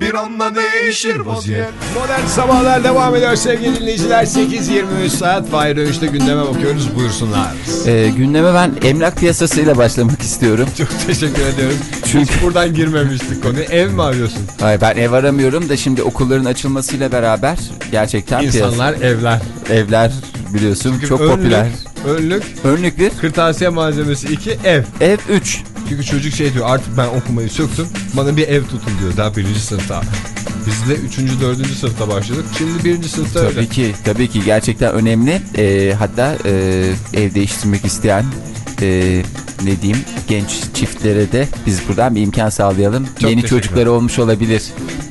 Bir anda değişir vaziyet Modern sabahlar devam ediyor sevgili dinleyiciler. 8.23 saat Fahir Öğüş'te gündeme bakıyoruz. Buyursunlar. Ee, gündeme ben emlak piyasasıyla başlamak istiyorum. Çok teşekkür ediyorum. Çünkü- Hiç buradan girmemiştik konuya. Ev mi arıyorsun? Hayır ben ev aramıyorum da şimdi okulların açılmasıyla beraber gerçekten İnsanlar evler. piyasa- evler biliyorsun çok Önlük, popüler. Önlük, Örnek bir kırtasiye malzemesi 2, ev. ev 3. Çünkü çocuk şey diyor artık ben okumayı söktüm. Bana bir ev tutun diyor daha birinci sınıfta. Biz de üçüncü, dördüncü sınıfta başladık. Şimdi birinci sınıfta öyle. Tabii ki tabii ki gerçekten önemli. Ee, hatta e, ev değiştirmek isteyen e, ne diyeyim genç çiftlere de biz buradan bir imkan sağlayalım. Çok Yeni çocukları olmuş olabilir.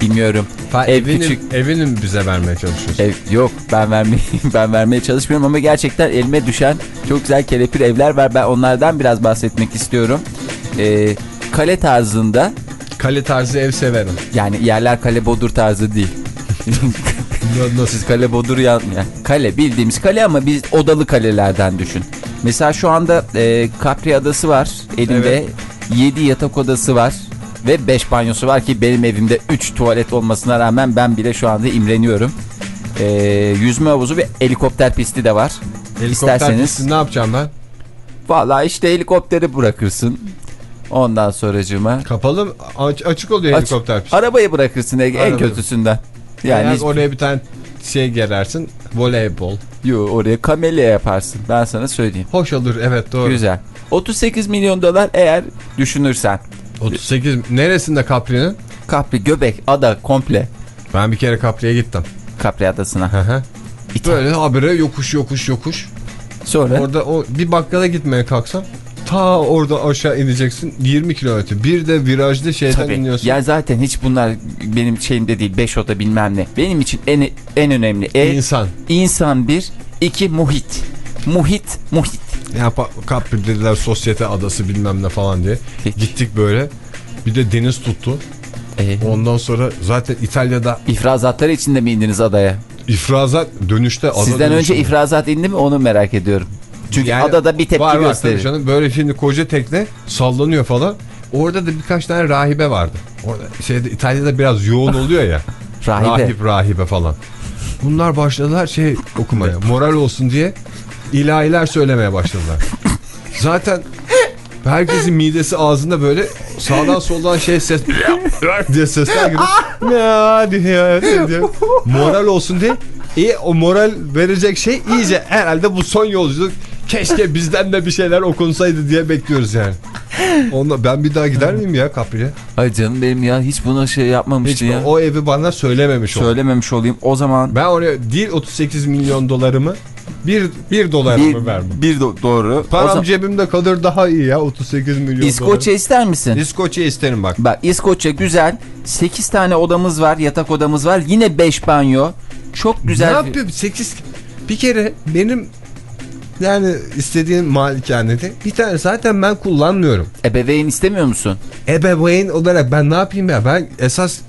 Bilmiyorum. Ha, ev evini, küçük. evini mi bize vermeye çalışıyorsun? Ev yok ben vermeye ben vermeye çalışmıyorum ama gerçekten elime düşen çok güzel kelepir evler var. Ben onlardan biraz bahsetmek istiyorum. Ee, kale tarzında Kale tarzı ev severim. yani yerler kale bodur tarzı değil. Siz kale bodur ya yani kale bildiğimiz kale ama biz odalı kalelerden düşün. Mesela şu anda e, Capri adası var elimde Evet. 7 yatak odası var ve 5 banyosu var ki benim evimde 3 tuvalet olmasına rağmen ben bile şu anda imreniyorum. E, yüzme havuzu ve helikopter pisti de var. Helikopter İsterseniz pisti ne yapacağım ben? valla işte helikopteri bırakırsın. Ondan sonracığıma Kapalı mı? Aç- açık oluyor Aç- helikopter pisti. arabayı bırakırsın en Arabayı. kötüsünden. Yani Yani hiç- oraya bir tane şey gerersin. Voleybol. Yo, oraya kamelya yaparsın. Ben sana söyleyeyim. Hoş olur evet doğru. Güzel. 38 milyon dolar eğer düşünürsen. 38 neresinde Capri'nin? Capri, Göbek, ada komple. Ben bir kere Capri'ye gittim. Capri adasına. Hı hı. İthal. Böyle habire yokuş yokuş yokuş. Sonra Orada o bir bakkala gitmeye kalksam ta orada aşağı ineceksin 20 kilometre. Bir de virajlı şeyden tabii. iniyorsun. Ya zaten hiç bunlar benim şeyimde değil. 5 oda bilmem ne. Benim için en en önemli ev İnsan. insan bir, iki muhit. Muhit, muhit. Ya Capri dediler sosyete adası bilmem ne falan diye. Peki. Gittik böyle. Bir de deniz tuttu. Ee, Ondan sonra zaten İtalya'da ifrazatları içinde mi indiniz adaya? ifrazat dönüşte ada Sizden önce dönüşünde. ifrazat indi mi onu merak ediyorum. Çünkü Yani adada bir tepki var, var, gösterir. canım. Böyle şimdi koca tekne sallanıyor falan. Orada da birkaç tane rahibe vardı. Orada şeyde İtalya'da biraz yoğun oluyor ya. Rahibe. Rahip rahibe falan. Bunlar başladılar şey okumaya. Moral olsun diye ilahiler söylemeye başladılar. Zaten herkesin midesi ağzında böyle sağdan soldan şey ses diye sesler diye, diye. Moral olsun diye. İyi o moral verecek şey iyice herhalde bu son yolculuk keşke bizden de bir şeyler okunsaydı diye bekliyoruz yani. Onunla ben bir daha gider miyim ya Capri'ye? Ay canım benim ya hiç buna şey Hiç yapmamıştı ya. o evi bana söylememiş oldu. Söylememiş olayım. O zaman Ben oraya değil 38 milyon dolarımı bir, bir dolarımı bir, vermem. bir do- doğru. Param zaman- cebimde kalır daha iyi ya 38 milyon İskoçya ister misin? İskoçya isterim bak. Bak İskoçya güzel. 8 tane odamız var, yatak odamız var. Yine 5 banyo. Çok güzel. Ne yapıyor 8 bir kere benim yani istediğim malikanede bir tane zaten ben kullanmıyorum. Ebeveyn istemiyor musun? Ebeveyn olarak ben ne yapayım ya ben esas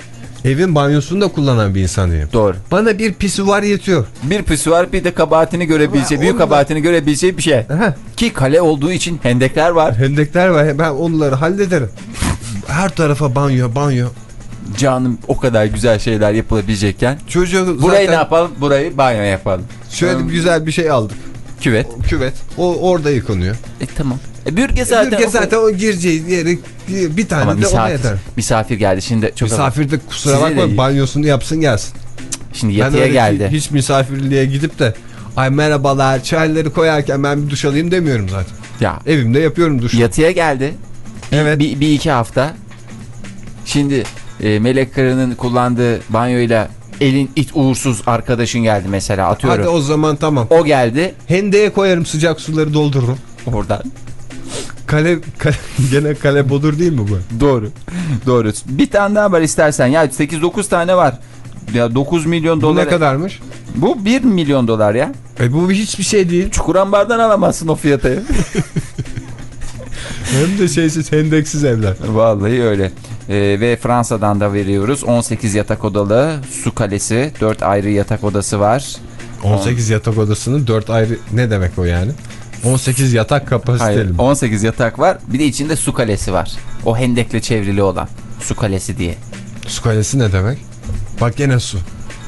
evin banyosunu da kullanan bir insanıyım. Doğru. Bana bir pisuvar yetiyor. Bir püsüvar bir de kabahatini görebileceği, büyük kabahatini görebileceği bir şey. Aha, Ki kale olduğu için hendekler var. hendekler var ben onları hallederim. Her tarafa banyo banyo. Canım o kadar güzel şeyler yapılabilecekken. Çocuğu Burayı zaten ne yapalım? Burayı banyo yapalım. şöyle bir güzel bir şey aldık. Küvet. Küvet. O orada yıkanıyor. E tamam. E bürge zaten. Zaten, o- zaten o gireceği yeri bir tane Ama de ona misafir, yeter. misafir geldi şimdi çok Misafir de kusura de bakma iyi. banyosunu yapsın gelsin. şimdi yatıya geldi. Hiç misafirliğe gidip de ay merhabalar çayları koyarken ben bir duş alayım demiyorum zaten. Ya Evimde yapıyorum duş. yatıya geldi. Bir, Evet. bir, bir iki hafta. Şimdi e, Melek Karı'nın kullandığı banyoyla elin it uğursuz arkadaşın geldi mesela atıyorum. Hadi o zaman tamam. O geldi Hendeye koyarım sıcak suları doldururum. oradan. Kale, kale gene kale bodur değil mi bu? Doğru. Doğru. Bir tane daha var istersen. Ya 8-9 tane var. Ya 9 milyon Bu dolar. ne kadarmış? Bu 1 milyon dolar ya. E bu hiçbir şey değil. Çukurambardan alamazsın o fiyatı. Hem de şeysiz hendeksiz evler. Vallahi öyle. Ee, ve Fransa'dan da veriyoruz. 18 yatak odalı su kalesi. 4 ayrı yatak odası var. 18 yatak odasının 4 ayrı ne demek o yani? 18 yatak kapasiteli Hayır, mi? 18 yatak var. Bir de içinde su kalesi var. O hendekle çevrili olan. Su kalesi diye. Su kalesi ne demek? Bak gene su.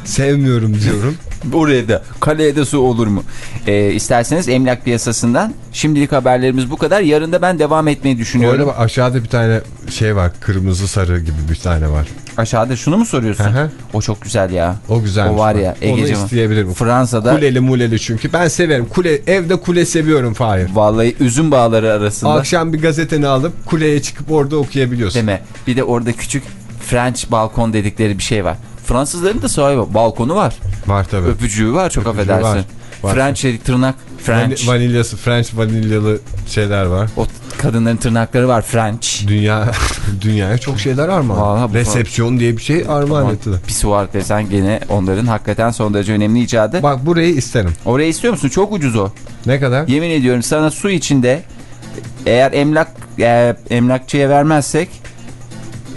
Sevmiyorum diyorum. Oraya da kaleye de su olur mu? Ee, isterseniz emlak piyasasından şimdilik haberlerimiz bu kadar. Yarın da ben devam etmeyi düşünüyorum. Öyle aşağıda bir tane şey var. Kırmızı sarı gibi bir tane var. Aşağıda şunu mu soruyorsun? Hı. o çok güzel ya. O güzel. O var ya, Onu isteyebilirim. Fransa'da Kuleli muleli çünkü. Ben severim. Kule, evde kule seviyorum Fahir. vallahi üzüm bağları arasında. Akşam bir gazeteni alıp kuleye çıkıp orada okuyabiliyorsun. Deme. Bir de orada küçük French balkon dedikleri bir şey var. Fransızların da sahibi balkonu var. Var tabii. Öpücüğü var çok Öpücüğü affedersin. var. Var. French tırnak French. Vani- vanilyası, French vanilyalı şeyler var. o kadınların tırnakları var French. Dünya dünyaya çok şeyler armağan. Vallahi Resepsiyon diye bir şey armağan ettiler. Pisuar desen gene onların hakikaten son derece önemli icadı. Bak burayı isterim. Oraya istiyor musun? Çok ucuz o. Ne kadar? Yemin ediyorum sana su içinde eğer emlak e, emlakçıya vermezsek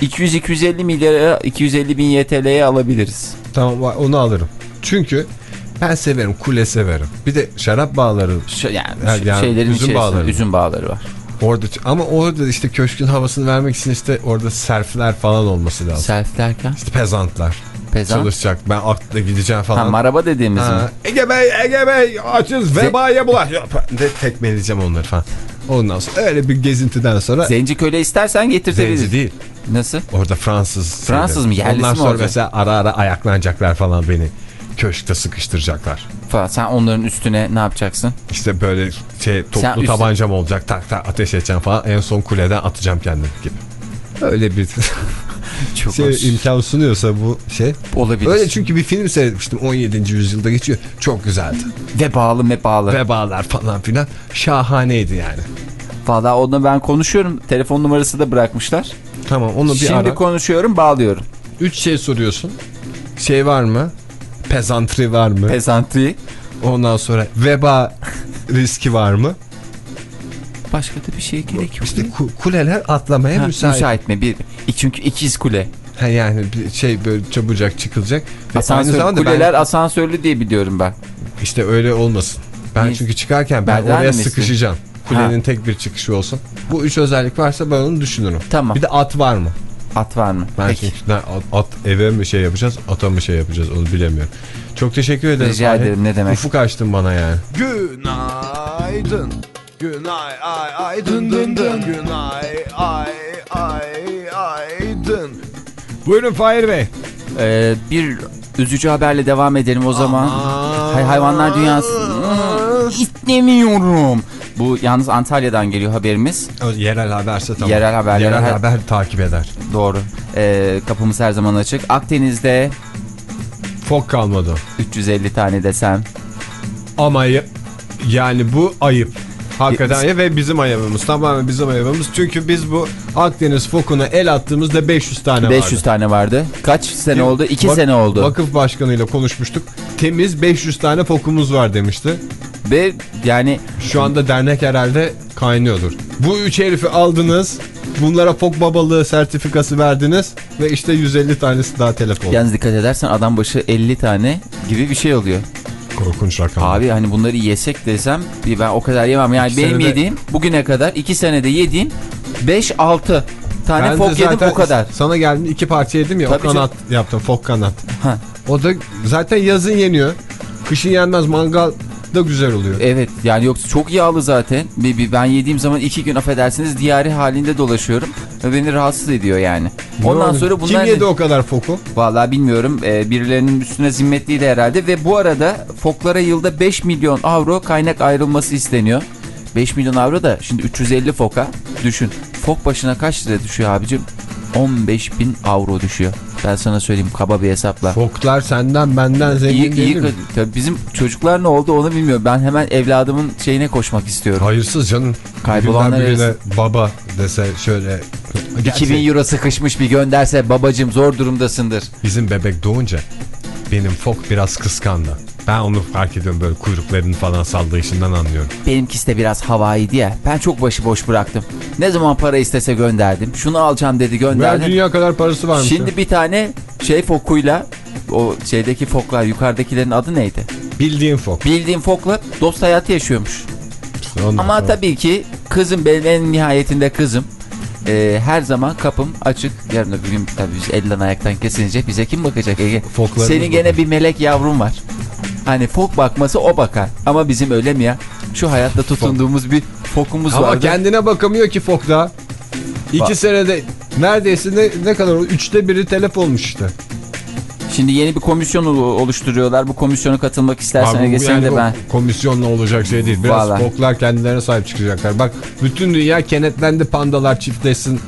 200-250 milyara 250 bin YTL'ye alabiliriz. Tamam onu alırım. Çünkü ben severim kule severim. Bir de şarap bağları Şu, yani, Yani şeylerin üzüm bağları. üzüm bağları var. orada ama orada işte köşkün havasını vermek için işte orada serfler falan olması lazım. Self derken İşte pezantlar. pezan. Çalışacak. Ben akla gideceğim falan. Ha, maraba dediğimiz mi? Ha, Ege Bey, Ege Bey açız vebaya bulaş. Tekmeleyeceğim onları falan. Ondan sonra öyle bir gezintiden sonra Zenci köle istersen zenci getirtebiliriz. değil. Nasıl? Orada Fransız. Fransız mı? Yerlisi Ondan mi sonra olacak? mesela ara ara ayaklanacaklar falan beni. Köşkte sıkıştıracaklar. Falan. Sen onların üstüne ne yapacaksın? İşte böyle şey Sen toplu üstü- tabancam olacak tak tak ateş edeceğim falan en son kuleden atacağım kendimi gibi. Öyle bir Çok şey, hoş. imkan sunuyorsa bu şey. Olabilir. Öyle çünkü bir film seyretmiştim 17. yüzyılda geçiyor. Çok güzeldi. Ve bağlı ve bağlı. Vebalar falan filan şahaneydi yani. Valla onu ben konuşuyorum. Telefon numarası da bırakmışlar. Tamam onu bir Şimdi ara. konuşuyorum bağlıyorum. Üç şey soruyorsun. Şey var mı? Pezantri var mı? Pezantri. Ondan sonra veba riski var mı? Başka da bir şey gerek yok. İşte ku- kuleler atlamaya Ha, müsait. müsait mi? Bir, çünkü ikiz kule. Ha, yani bir şey böyle çabucak çıkılacak. Asansör, kuleler ben, asansörlü diye biliyorum ben. işte öyle olmasın. Ben Niye? çünkü çıkarken ben Merdiven oraya sıkışacağım. Kulenin tek bir çıkışı olsun. Bu üç özellik varsa ben onu düşünürüm. Tamam. Bir de at var mı? At var mı? Ben Peki. at, at eve mi şey yapacağız, ata mı şey yapacağız onu bilemiyorum. Çok teşekkür ederim. Rica ederim, ne demek. Ufuk açtın bana yani. Günaydın. Günay ay ay dın dın dın. Günay ay ay ay dın. Buyurun Fahir Bey. Ee, bir üzücü haberle devam edelim o zaman. Hay hayvanlar dünyası. Hmm, İstemiyorum. Bu yalnız Antalya'dan geliyor haberimiz. Yerel haberse tamam. Yerel haberleri Yerel her- haber takip eder. Doğru. Ee, kapımız her zaman açık. Akdeniz'de Fok kalmadı. 350 tane desem. Ama ya- yani bu ayıp. Hakikaten ya ve bizim ayıbımız. Tamamen bizim ayıbımız. Çünkü biz bu Akdeniz fokuna el attığımızda 500 tane 500 vardı. tane vardı. Kaç sene oldu? 2 Vak- sene oldu. Vakıf başkanıyla konuşmuştuk. Temiz 500 tane fokumuz var demişti. Ve yani Şu anda dernek herhalde kaynıyordur. Bu üç herifi aldınız. Bunlara fok babalığı sertifikası verdiniz. Ve işte 150 tanesi daha telef oldu. yalnız dikkat edersen adam başı 50 tane gibi bir şey oluyor. Korkunç rakam. Abi hani bunları yesek desem ben o kadar yemem. Yani İki benim senede- yediğim bugüne kadar 2 senede yediğim 5-6 tane Ben fok yedim o kadar. Sana geldim iki parça yedim ya Tabii o kanat yaptım fok kanat. Ha. O da zaten yazın yeniyor. Kışın yenmez mangal da güzel oluyor. Evet yani yoksa çok yağlı zaten. Ben yediğim zaman iki gün affedersiniz diyari halinde dolaşıyorum. Beni rahatsız ediyor yani. Ondan sonra bunlar... Kim yedi o kadar foku? Vallahi bilmiyorum. Ee, birilerinin üstüne zimmetliydi herhalde. Ve bu arada foklara yılda 5 milyon avro kaynak ayrılması isteniyor. 5 milyon avro da şimdi 350 foka düşün. Fok başına kaç lira düşüyor abicim? 15 bin avro düşüyor. Ben sana söyleyeyim kaba bir hesapla. Foklar senden benden zengin İyi, değil iyi, mi? tabii bizim çocuklar ne oldu onu bilmiyorum. Ben hemen evladımın şeyine koşmak istiyorum. Hayırsız canım. Kaybolanlar birine baba dese şöyle. 2000 euro sıkışmış bir gönderse babacım zor durumdasındır. Bizim bebek doğunca benim fok biraz kıskandı. Ben onu fark ediyorum böyle kuyruklarını falan sallayışından anlıyorum. Benimkisi de biraz havaydı ya. Ben çok başıboş bıraktım. Ne zaman para istese gönderdim. Şunu alacağım dedi Ben gönderdim. dünya kadar parası varmış. Şimdi ya. bir tane şey fokuyla o şeydeki foklar yukarıdakilerin adı neydi? Bildiğin fok. Bildiğim fokla dost hayatı yaşıyormuş. Ondan Ama sonra- tabii ki kızım benim en nihayetinde kızım. Ee, her zaman kapım açık. Yarın öbür gün tabii biz elden ayaktan kesilince bize kim bakacak Ege? Foklarımız Senin gene bir melek yavrum var. Hani fok bakması o bakar. Ama bizim öyle mi ya? Şu hayatta tutunduğumuz bir fokumuz Ama vardı. kendine bakamıyor ki fok da. İki Bak. senede neredeyse ne, ne kadar? Üçte biri telef olmuş işte. Şimdi yeni bir komisyon ol- oluşturuyorlar. Bu komisyona katılmak istersen Ege yani de ben. Komisyonla olacak şey değil. Biraz Vallahi. foklar kendilerine sahip çıkacaklar. Bak bütün dünya kenetlendi pandalar çiftleşsin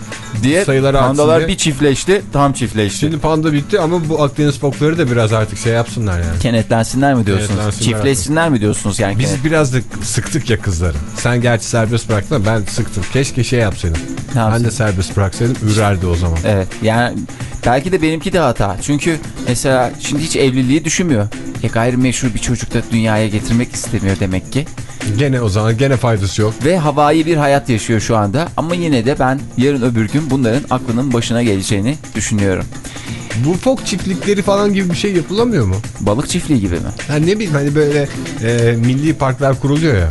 Diye sayıları pandalar diye. bir çiftleşti tam çiftleşti. Şimdi panda bitti ama bu Akdeniz fokları da biraz artık şey yapsınlar yani. Kenetlensinler mi diyorsunuz? Kenetlensinler Çiftleşsinler mi diyorsunuz yani? Biz Kenet- biraz da sıktık ya kızları. Sen gerçi serbest bıraktın ama ben sıktım. Keşke şey yapsaydım. Ne Ben de serbest bıraksaydım ürerdi o zaman. Evet yani belki de benimki de hata. Çünkü mesela şimdi hiç evliliği düşünmüyor. E gayrimeşru bir çocuk da dünyaya getirmek istemiyor demek ki. Gene o zaman gene faydası yok. Ve havai bir hayat yaşıyor şu anda. Ama yine de ben yarın öbür gün bunların aklının başına geleceğini düşünüyorum. Bu fok çiftlikleri falan gibi bir şey yapılamıyor mu? Balık çiftliği gibi mi? Ha ne bileyim hani böyle e, milli parklar kuruluyor ya.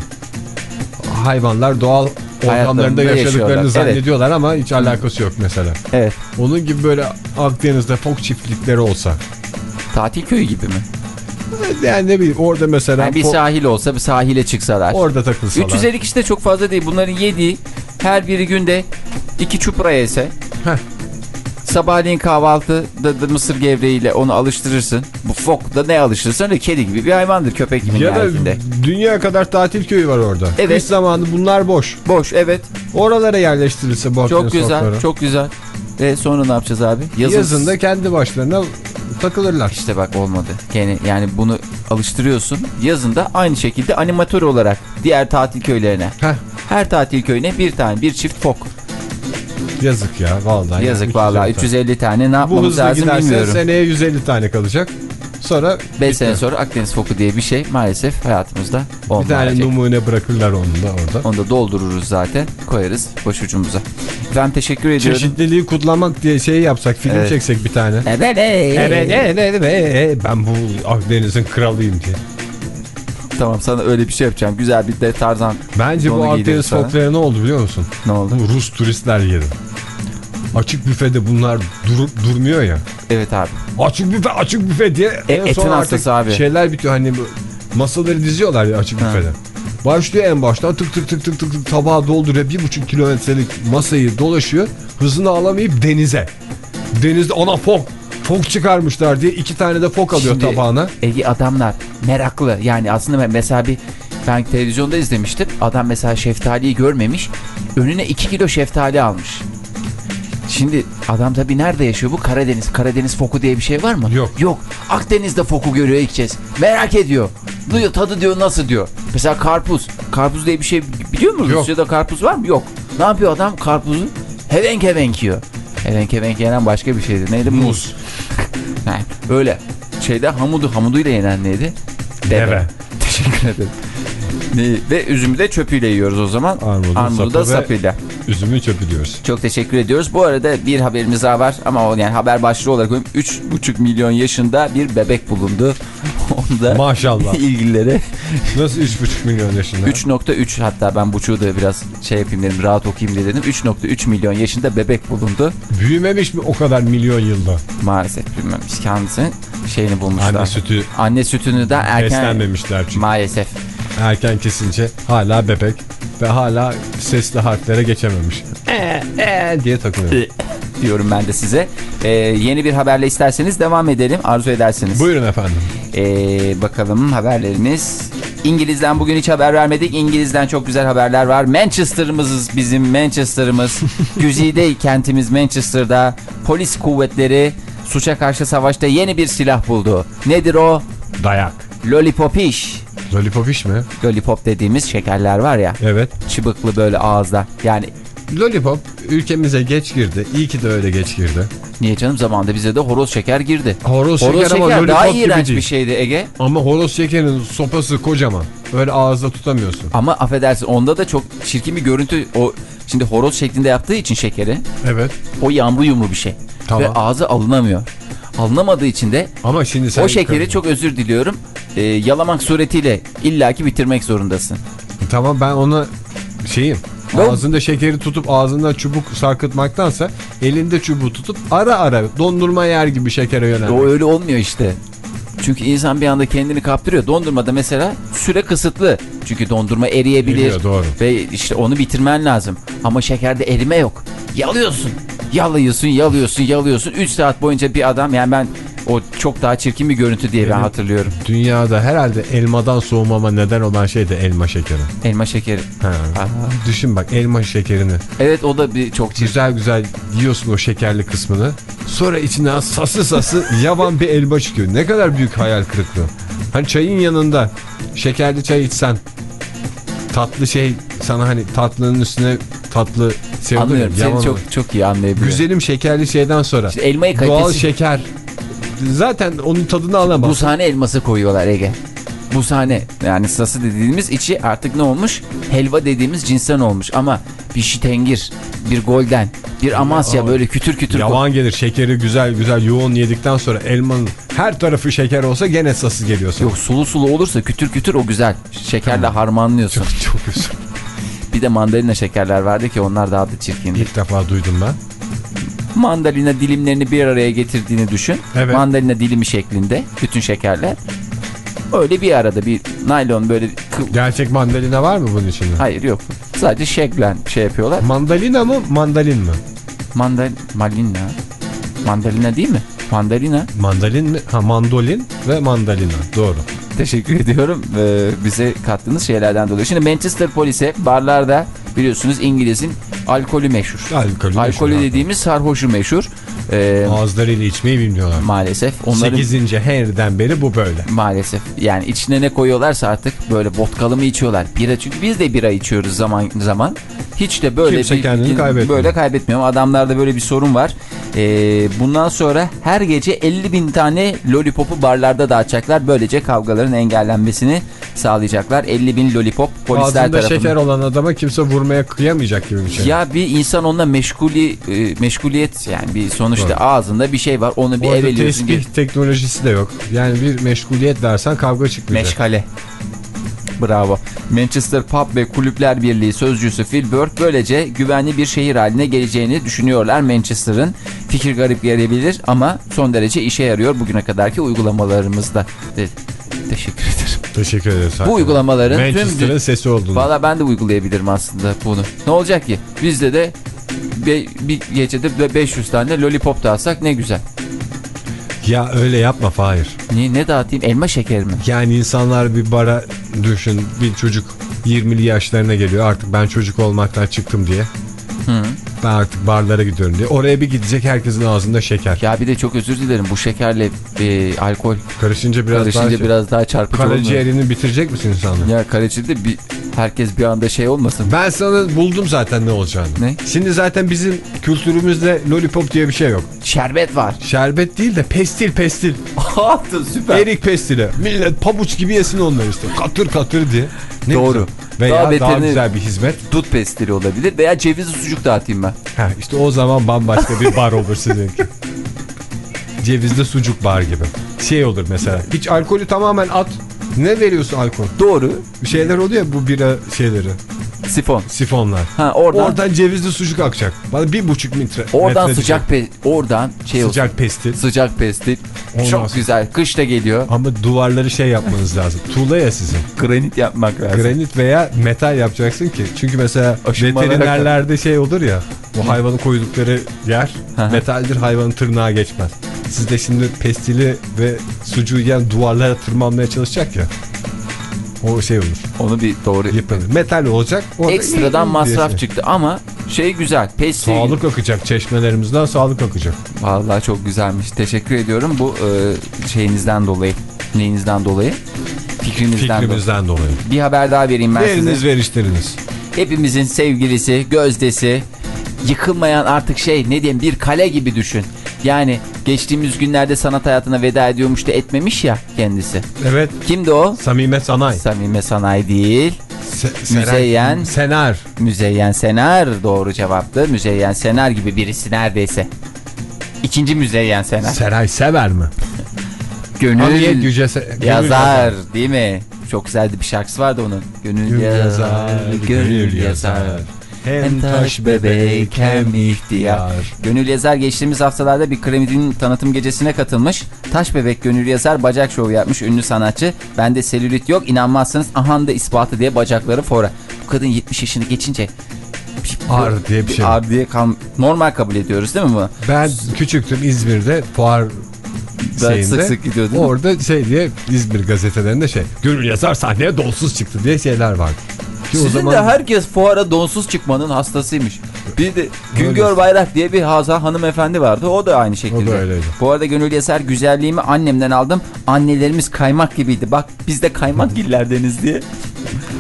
Hayvanlar doğal ortamlarında yaşadıklarını zannediyorlar ama hiç alakası yok mesela. Evet. Onun gibi böyle Akdeniz'de fok çiftlikleri olsa. Tatil köyü gibi mi? Yani ne bileyim orada mesela Yani bir sahil olsa bir sahile çıksalar. orada takılsalar. 350 kişi de çok fazla değil. Bunların yediği her biri günde iki çupra yese. Heh. Sabahleyin kahvaltıda da mısır gevreğiyle onu alıştırırsın. Bu fok da ne alıştırırsan öyle kedi gibi bir hayvandır köpek gibi Ya da nihayetinde. dünya kadar tatil köyü var orada. Evet. Kış zamanı bunlar boş. Boş evet. Oralara yerleştirilse bu Çok güzel. fokları. Çok güzel. Ve sonra ne yapacağız abi? Yazın. Yazında kendi başlarına takılırlar. İşte bak olmadı. Yani, yani bunu alıştırıyorsun. Yazında aynı şekilde animatör olarak diğer tatil köylerine. Heh, Her tatil köyüne bir tane bir çift fok. Yazık ya vallahi. Yazık Yani vallahi 350 350 tane ne Bu yapmamız hızla lazım giderse bilmiyorum. seneye 150 tane kalacak. Sonra 5 bitti. sene sonra Akdeniz foku diye bir şey maalesef hayatımızda bir tane olmayacak. numune bırakırlar onu da orada. Onu da doldururuz zaten. Koyarız başucumuza. Efendim teşekkür ediyorum. Çeşitliliği kutlamak diye şey yapsak, film Evet. çeksek bir tane. Evet, Evet. Ben bu Akdeniz'in kralıyım diye. Tamam sana öyle bir şey yapacağım. Güzel bir de Tarzan. Bence bu Akdeniz folkları ne oldu biliyor musun? Ne oldu? Bu Rus turistler yeri. Açık büfede bunlar durup durmuyor ya. Evet abi. Açık büfe, açık büfe diye. E, en etin son artık abi. Şeyler bitiyor hani masaları diziyorlar ya açık Ha. büfede. Başlıyor en baştan tık tık tık tık tık tık tabağı dolduruyor. Bir buçuk kilometrelik masayı dolaşıyor. Hızını alamayıp denize. Denizde ona fok. Fok çıkarmışlar diye iki tane de fok alıyor Şimdi- tabağına. Ege adamlar meraklı. Yani aslında mesela bir ben televizyonda izlemiştim. Adam mesela şeftaliyi görmemiş. Önüne 2 kilo şeftali almış. Şimdi adam tabii nerede yaşıyor bu? Karadeniz. Karadeniz foku diye bir şey var mı? Yok. Yok. Akdeniz'de foku görüyor ilk kez. Merak ediyor. Duyuyor tadı diyor nasıl diyor. Mesela karpuz. Karpuz diye bir şey biliyor musun? Yok. Rusya'da karpuz var mı? Yok. Ne yapıyor adam? Karpuzu hevenk hevenk yiyor. Hevenk hevenk yenen başka bir şeydi. Neydi? Muz. Yani öyle. Şeyde hamudu. Hamuduyla yenen neydi? Deve. Teşekkür ederim. Ve üzümü de çöpüyle yiyoruz o zaman. Armudu, Armudu da sapı ve- sapıyla. Üzümü çöpü diyoruz. Çok teşekkür ediyoruz. Bu arada bir haberimiz daha var ama o yani haber başlığı olarak koyayım. 3,5 milyon yaşında bir bebek bulundu. Onu da Maşallah. ilgililere Nasıl 3,5 milyon yaşında? 3.3 hatta ben buçuğu da biraz şey yapayım dedim rahat okuyayım dedim. 3.3 milyon yaşında bebek bulundu. Büyümemiş mi o kadar milyon yılda? Maalesef bilmemiş kendisi şeyini bulmuşlar. Anne sütü Anne sütünü de erken beslenmemişler çünkü. maalesef Erken kesince hala bebek ve hala sesli harflere geçememiş. E, e diye takılıyor. diyorum ben de size. Ee, yeni bir haberle isterseniz devam edelim arzu ederseniz. Buyurun efendim. Ee, bakalım haberlerimiz. İngiliz'den bugün hiç haber vermedik. İngiliz'den çok güzel haberler var. Manchester'ımızız bizim Manchester'ımız. Güzide kentimiz Manchester'da polis kuvvetleri suça karşı savaşta yeni bir silah buldu. Nedir o? Dayak. Lollipop iş. Lollipop iş mi? Lollipop dediğimiz şekerler var ya. Evet. Çıbıklı böyle ağızda. Yani Lollipop ülkemize geç girdi. İyi ki de öyle geç girdi. niye canım zamanında bize de horoz şeker girdi. Horoz, Horoz şeker ama şeker daha lollipop gibi iğrenç bir şeydi Ege. Ama horoz şekerinin sopası kocaman. Öyle ağızda tutamıyorsun. Ama affedersin onda da çok çirkin bir görüntü. O Şimdi horoz şeklinde yaptığı için şekeri Evet. o yamru yumru bir şey. Tamam. Ve ağzı alınamıyor. Alınamadığı için de Ama şimdi sen... o şekeri çok özür diliyorum e, yalamak suretiyle illaki bitirmek zorundasın. Tamam ben ona şeyim. Ben- Ağzında şekeri tutup ağzından çubuk sarkıtmaktansa elinde çubuğu tutup ara ara dondurma yer gibi şekere yönelmek. O öyle olmuyor işte. Çünkü insan bir anda kendini kaptırıyor. Dondurmada mesela süre kısıtlı. Çünkü dondurma eriyebilir. Eriyor, doğru. Ve işte onu bitirmen lazım. Ama şekerde erime yok. Yalıyorsun. Yalıyorsun, yalıyorsun, yalıyorsun. 3 saat boyunca bir adam yani ben o çok daha çirkin bir görüntü diye ben Benim- hatırlıyorum. Dünyada herhalde elmadan soğumama neden olan şey de elma şekeri. Elma şekeri. Ha. Düşün bak elma şekerini. Evet o da bir çok çirkin. Güzel güzel yiyorsun o şekerli kısmını. Sonra içinden sası sası yavan bir elma çıkıyor. Ne kadar büyük hayal kırıklığı. Hani çayın yanında şekerli çay içsen tatlı şey sana hani tatlının üstüne tatlı şey Anlıyorum. Seni çok olur. çok iyi anlayabiliyorum. Güzelim şekerli şeyden sonra İşte elmayı doğal kalitesi. şeker zaten onun tadını alamaz. Buzhane elması koyuyorlar Ege. Buzhane yani sası dediğimiz içi artık ne olmuş? Helva dediğimiz cinsten olmuş ama bir şitengir, bir golden, bir amasya böyle kütür kütür. Yavan gelir şekeri güzel güzel yoğun yedikten sonra elmanın her tarafı şeker olsa gene sası geliyor sana. Yok sulu sulu olursa kütür kütür o güzel. Şekerle harmanlıyorsun. Çok, çok üzüldüm. Bir de mandalina şekerler vardı ki onlar daha da çirkindi. İlk defa duydum ben. Mandalina dilimlerini bir araya getirdiğini düşün. Evet. Mandalina dilimi şeklinde bütün şekerler. Öyle bir arada bir naylon böyle Gerçek mandalina var mı bunun içinde? Hayır yok. Sadece şeklen şey yapıyorlar. Mandalina mı mandalin mi? Mandal mandalina. Mandalina değil mi? Mandalina. Mandalin mi? Ha mandolin ve mandalina. Doğru. Teşekkür ediyorum ee, bize kattığınız şeylerden dolayı. Şimdi Manchester polise barlarda biliyorsunuz İngiliz'in alkolü meşhur. Alkolü Alkolü meşhur. dediğimiz sarhoşu meşhur. Ee, Ağızlarıyla içmeyi bilmiyorlar. maalesef. Onların 8. Henry'den beri bu böyle. Maalesef. Yani içine ne koyuyorlarsa artık böyle vodkalı mı içiyorlar? Bira çünkü biz de bira içiyoruz zaman zaman. Hiç de böyle Kimse kendini kaybetmiyor. Böyle kaybetmiyor. Adamlarda böyle bir sorun var. Ee, bundan sonra her gece 50 bin tane lollipopu barlarda dağıtacaklar. Böylece kavgaların engellenmesini sağlayacaklar. 50 bin lollipop polisler Ağzında tarafından. şeker olan adama kimse vurmaya kıyamayacak gibi bir şey. Ya bir insan onunla meşguli, e, meşguliyet yani bir sonuçta Doğru. ağzında bir şey var. Onu bir Orada eveliyorsun. tesbih teknolojisi de yok. Yani bir meşguliyet versen kavga çıkmayacak. Meşgale. Bravo. Manchester Pub ve Kulüpler Birliği sözcüsü Phil Burke böylece güvenli bir şehir haline geleceğini düşünüyorlar Manchester'ın. Fikir garip gelebilir ama son derece işe yarıyor bugüne kadarki uygulamalarımızda. Teşekkür ederim. Teşekkür ederiz. Bu uygulamaların tüm... Manchester'ın sesi olduğunu. Valla ben de uygulayabilirim aslında bunu. Ne olacak ki? Bizde de be- bir gecede de 500 tane lollipop dağıtsak ne güzel. Ya öyle yapma Fahir. Niye, ne dağıtayım? Elma şekeri mi? Yani insanlar bir bara düşün bir çocuk 20'li yaşlarına geliyor artık ben çocuk olmaktan çıktım diye. Hı. Ben artık barlara gidiyorum diye. Oraya bir gidecek herkesin ağzında şeker. Ya bir de çok özür dilerim bu şekerle e, alkol Karışınca biraz karışınca daha şey. biraz daha çarpıcı olmuyor. Karaciğerini bitirecek misin insanlar? Ya karaciğerde bir herkes bir anda şey olmasın. Ben sana buldum zaten ne olacağını. Ne? Şimdi zaten bizim kültürümüzde lollipop diye bir şey yok. Şerbet var. Şerbet değil de pestil pestil. Attın süper. Erik pestili. Millet pabuç gibi yesin onlar işte. Katır katır diye. Ne Doğru. güzel. Veya Daha daha, güzel bir hizmet. Dut pestili olabilir veya cevizli sucuk dağıtayım ben. Ha, işte o zaman bambaşka bir bar olur sizinki. Cevizli sucuk bar gibi. Şey olur mesela. Hiç alkolü tamamen at. Ne veriyorsun alkol? Doğru. Bir şeyler oluyor ya bu bira şeyleri. Sifon. Sifonlar. Ha oradan Oradan cevizli sucuk akacak. Bana bir buçuk metre. oradan metre sıcak pe oradan şey olsun. Sıcak pestil. Sıcak pestil. Olmaz. Çok güzel. Kış da geliyor. Ama duvarları şey yapmanız lazım. Tuğla ya sizin. Granit yapmak lazım. Granit veya metal yapacaksın ki. Çünkü mesela Aşınmalara veterinerlerde şey olur ya. Bu hayvanı koydukları yer metaldir hayvanın tırnağı geçmez. Siz de şimdi pestili ve sucuğu yiyen duvarlara tırmanmaya çalışacak ya. O şey olur. Onu bir doğru. Yıpranır. Metal olacak. Ekstradan masraf çıktı ama şey güzel. Pestil. Sağlık akacak çeşmelerimizden sağlık akacak. Vallahi çok güzelmiş. Teşekkür ediyorum bu e, şeyinizden dolayı. Neyinizden dolayı? Fikrinizden, Fikrimizden dolayı. dolayı. Bir haber daha vereyim ben Veriniz size. veriştiriniz. Hepimizin sevgilisi, gözdesi, yıkılmayan artık şey ne diyeyim bir kale gibi düşün. Yani geçtiğimiz günlerde sanat hayatına veda ediyormuş da etmemiş ya kendisi. Evet. Kimdi o? Samime Sanay. Samime Sanayi değil. Se Müzeyyen. Senar. Müzeyyen Senar doğru cevaptı. Müzeyyen Senar gibi birisi neredeyse. İkinci Müzeyyen Senar. Seray Sever mi? Gönül Se- Gönül yazar değil mi? Çok güzeldi bir şarkısı vardı onun. Gönül, Gönül yazar, yazar, gönül yazar. Hem taş bebek hem ihtiyar. Gönül Yazar geçtiğimiz haftalarda bir kremidin tanıtım gecesine katılmış. Taş bebek Gönül Yazar bacak şovu yapmış ünlü sanatçı. Bende selülit yok inanmazsınız ahan da ispatı diye bacakları fora. Bu kadın 70 yaşını geçince Ağır diye bir şey. Ağır diye kal normal kabul ediyoruz değil mi bu? Ben küçüktüm İzmir'de fuar şeyinde. sık sık gidiyordum. Orada şey diye İzmir gazetelerinde şey. Gönül yazar sahneye donsuz çıktı diye şeyler vardı. Ki Sizin zaman de herkes fuara donsuz çıkmanın hastasıymış. Bir de Güngör Bayrak diye bir Haza hanımefendi vardı. O da aynı şekilde. O da öyleydi. Bu arada Gönül Yeser güzelliğimi annemden aldım. Annelerimiz kaymak gibiydi. Bak biz de kaymak gillerdeniz diye.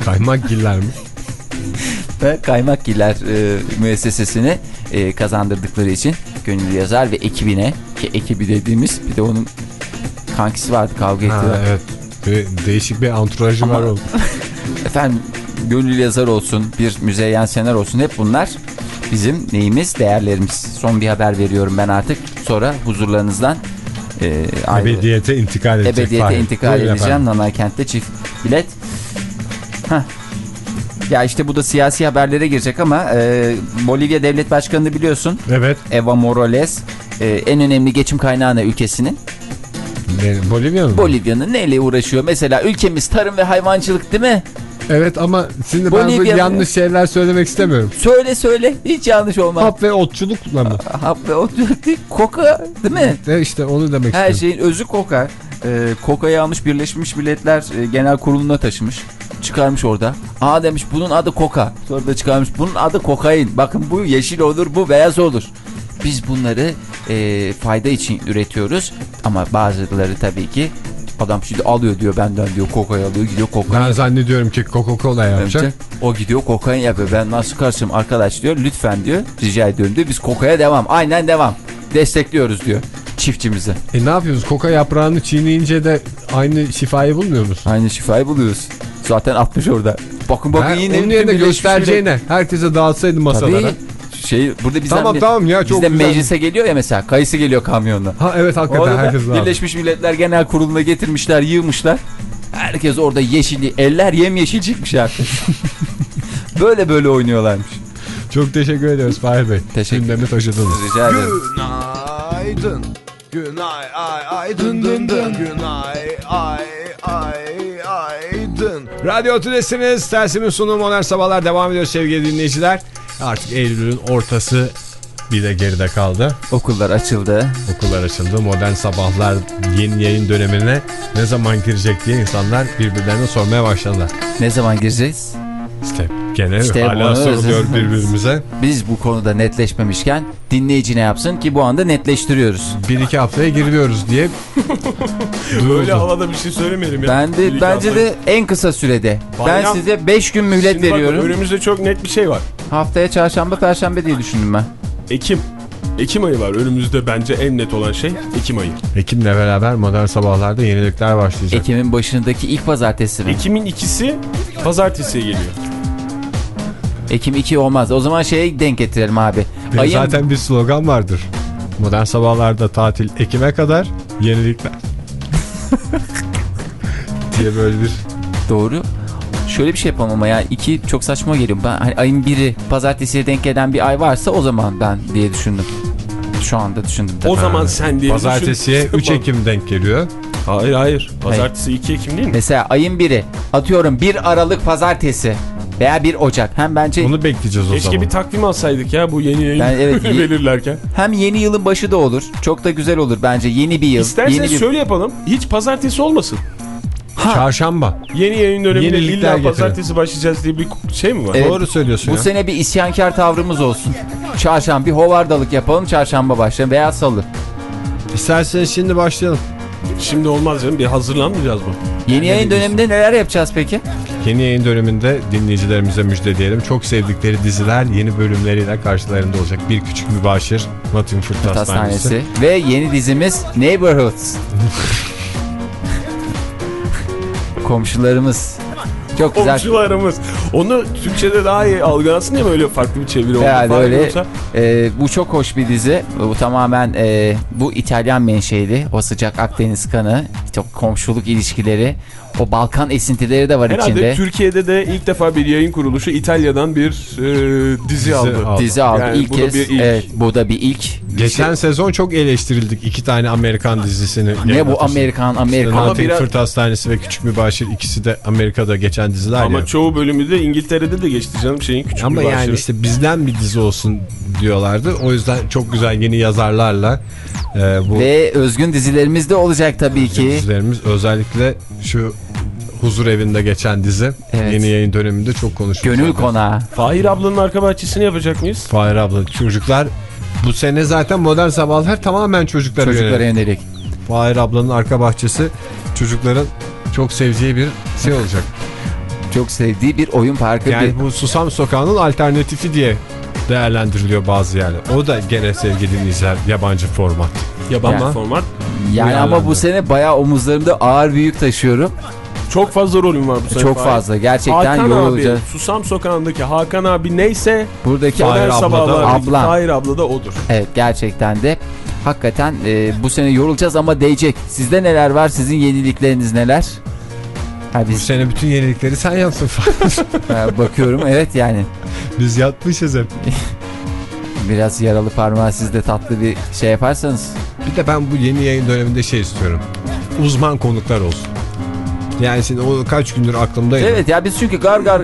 kaymak giller mi? Ve kaymak giller e, müessesesini e, kazandırdıkları için Gönül Yazar ve ekibine ki ekibi dediğimiz bir de onun kankisi vardı kavga ettiler. evet. Değişik bir anturajı Ama- var o. Efendim Gönül Yazar olsun, bir Müzeyyen Sener olsun hep bunlar bizim neyimiz, değerlerimiz. Son bir haber veriyorum ben artık. Sonra huzurlarınızdan e, ayrı- Ebediyete intikal edecek. ebediyete Fahir. intikal Buyurun edeceğim. efendim. Nanay Kent'te çift bilet. Heh. Ya işte bu da siyasi haberlere girecek ama e, Bolivya Devlet Başkanı'nı biliyorsun. Evet. Evo Morales. E, en önemli geçim kaynağı ne ülkesinin? Ne, Bolivya mı? Bolivya'nın neyle uğraşıyor? Mesela ülkemiz tarım ve hayvancılık değil mi? Evet ama şimdi ben böyle yanlış şeyler söylemek istemiyorum. Söyle söyle hiç yanlış olmaz. Hap ve otçulukla mı? Hap ve ot değil, koka değil mi? De işte onu demek Her istiyorum. şeyin özü koka. Ee, kokayı almış Birleşmiş Milletler e, Genel Kurulu'na taşımış. Çıkarmış orada. Aa demiş bunun adı koka. Sonra da çıkarmış bunun adı kokain. Bakın bu yeşil olur bu beyaz olur. Biz bunları e, fayda için üretiyoruz. Ama bazıları tabii ki adam şimdi alıyor diyor benden diyor kokayı alıyor gidiyor kokayı Ben zannediyorum ki Coca-Cola yapacak. o gidiyor kokain yapıyor. Ben nasıl karşıyım arkadaş diyor. Lütfen diyor. Rica ediyorum diyor. Biz kokaya devam. Aynen devam. Destekliyoruz diyor. Çiftçimizi. E ne yapıyoruz? Koka yaprağını çiğneyince de aynı şifayı bulmuyor musun? Aynı şifayı buluyoruz. Zaten atmış orada. Bakın bakın Ben yine. onun yerine göstereceğine herkese dağıtsaydım Milletler- masalara. Tabii. Şey burada bizden Tamam, tamam ya, çok bizden güzel. meclise geliyor ya mesela. Kayısı geliyor kamyonla. Ha evet hakikaten Orada herkes dağıtıyor. Birleşmiş Milletler Genel Kurulu'na getirmişler, yığmışlar. Herkes orada yeşilli, eller yemyeşil çıkmış artık. böyle böyle oynuyorlarmış. Çok teşekkür ediyoruz Fahir Bey. Teşekkür- Gündemi taşıdınız. Rica ederim. Günaydın. Günay ay ay dın dın dın. Günay ay ay ay dın. Radyo Tülesi'niz tersimin sunumu Modern Sabahlar devam ediyor sevgili dinleyiciler. Artık Eylül'ün ortası bir de geride kaldı. Okullar açıldı. Okullar açıldı. Modern Sabahlar yeni yayın dönemine ne zaman girecek diye insanlar birbirlerine sormaya başladılar. Ne zaman gireceğiz? İşte gene İşte hala soruluyor birbirimize. Biz bu konuda netleşmemişken dinleyici ne yapsın ki bu anda netleştiriyoruz. Bir iki haftaya giriyoruz diye Öyle duyuldu. havada bir şey söylemeyelim ya. Ben de bence hafta- de en kısa sürede. Ben Bayram- size 5 gün mühlet Şimdi bak, veriyorum. önümüzde çok net bir şey var. Haftaya çarşamba perşembe diye düşündüm ben. Ekim. Ekim ayı var. Önümüzde bence en net olan şey Ekim ayı. Ekim'le beraber Modern Sabahlar'da yenilikler başlayacak. Ekim'in başındaki ilk pazartesi mi? Ekim'in ikisi pazartesiye geliyor. Ekim 2 olmaz. O zaman şeye denk getirelim abi. Ve Ayın Zaten bir slogan vardır. Modern Sabahlar'da tatil Ekim'e kadar yenilikler. diye böyle bir doğru. Şöyle bir şey yapalım ama ya iki çok saçma geliyor. Ben hani ayın biri pazartesiye denk gelen bir ay varsa o zaman ben diye düşündüm. Şu anda düşündüm. O zaman sen diye Pazartesiye düşün. 3 Ekim denk geliyor. Hayır hayır. Pazartesi 2 Ekim değil mi? Mesela ayın biri atıyorum 1 Aralık pazartesi veya 1 Ocak. Hem bence Onu bekleyeceğiz o Keşke zaman. bir takvim alsaydık ya bu yeni yayın Ben evet, belirlerken. hem yeni yılın başı da olur. Çok da güzel olur bence. Yeni bir yıl. İsterseniz yeni bir... şöyle yapalım. Hiç pazartesi olmasın. Çarşamba. Yeni yayın döneminde illa getirin. pazartesi başlayacağız diye bir şey mi var? Evet. Doğru söylüyorsun Bu ya. sene bir isyankar tavrımız olsun. Çarşamba bir hovardalık yapalım çarşamba başlayalım veya salı. İsterseniz şimdi başlayalım. Şimdi olmaz canım bir hazırlanmayacağız mı? Yeni yayın döneminde neler yapacağız peki? Yeni yayın döneminde dinleyicilerimize müjdeleyelim. Çok sevdikleri diziler yeni bölümleriyle karşılarında olacak. Bir küçük mübaşir, Notting Fırt Hastanesi. Hastanesi. Ve yeni dizimiz Neighborhoods. Komşularımız. Çok güzel. Komşularımız. Onu Türkçe'de daha iyi algılansın diye mi öyle farklı bir çeviri oldu? Herhalde Farklı öyle. yoksa- Ee, bu çok hoş bir dizi. Bu tamamen e, bu İtalyan menşeli. O sıcak Akdeniz kanı. Çok komşuluk ilişkileri. O Balkan esintileri de var Herhalde içinde. Türkiye'de de ilk defa bir yayın kuruluşu İtalya'dan bir e, dizi, aldı. aldı. Dizi aldı Yani ilk bu da kez. bir ilk. Evet, bu da bir ilk. Geçen sezon çok eleştirildik iki tane Amerikan dizisini. Ne bu. Amerikan İşte Amerikan. Ama biraz- Fırt Hastanesi ve Küçük Mübaşir ikisi de Amerika'da geçen diziler Ama ya. çoğu bölümü de İngiltere'de de geçti canım şeyin küçük Ama bir yani işte bizden bir dizi olsun diyorlardı. O yüzden çok güzel yeni yazarlarla e, bu Ve özgün dizilerimiz de olacak tabii ki. dizilerimiz özellikle şu huzur evinde geçen dizi Evet. yeni yayın döneminde çok konuşuluyor. Gönül konağı. Fahir ablanın arka bahçesini yapacak mıyız? Fahir abla çocuklar bu sene zaten modern sabahlar tamamen çocuklara, Çocuklara yönelik. yönelik. Fahir ablanın arka bahçesi çocukların çok seveceği bir şey olacak. Çok sevdiği bir oyun parkı. Yani bir... bu Susam Sokağı'nın alternatifi diye değerlendiriliyor bazı yani. O da gene sevgili dinleyiciler yabancı format. Yabancı Yani. format. Yani ama bu sene bayağı omuzlarımda ağır bir yük taşıyorum. Çok fazla rolüm var bu sene. Çok fazla. Gerçekten Hakan yorulacağız. abi, Susam Sokağı'ndaki Hakan abi neyse Buradaki Fahir Modern abla da ablam. Fahir abla da odur. Evet gerçekten de hakikaten e, bu sene yorulacağız ama değecek. Sizde neler var? Sizin yenilikleriniz neler? Ha, Bu biz sene bütün yenilikleri sen yaptın Fahir. ha, bakıyorum evet yani Biz yatmışız hep. biraz yaralı parmağı sizde tatlı bir şey yaparsanız. Bir de ben bu yeni yayın döneminde şey istiyorum. Uzman konuklar olsun. Yani şimdi o kaç gündür aklımdaydı. Evet ya biz çünkü gar gar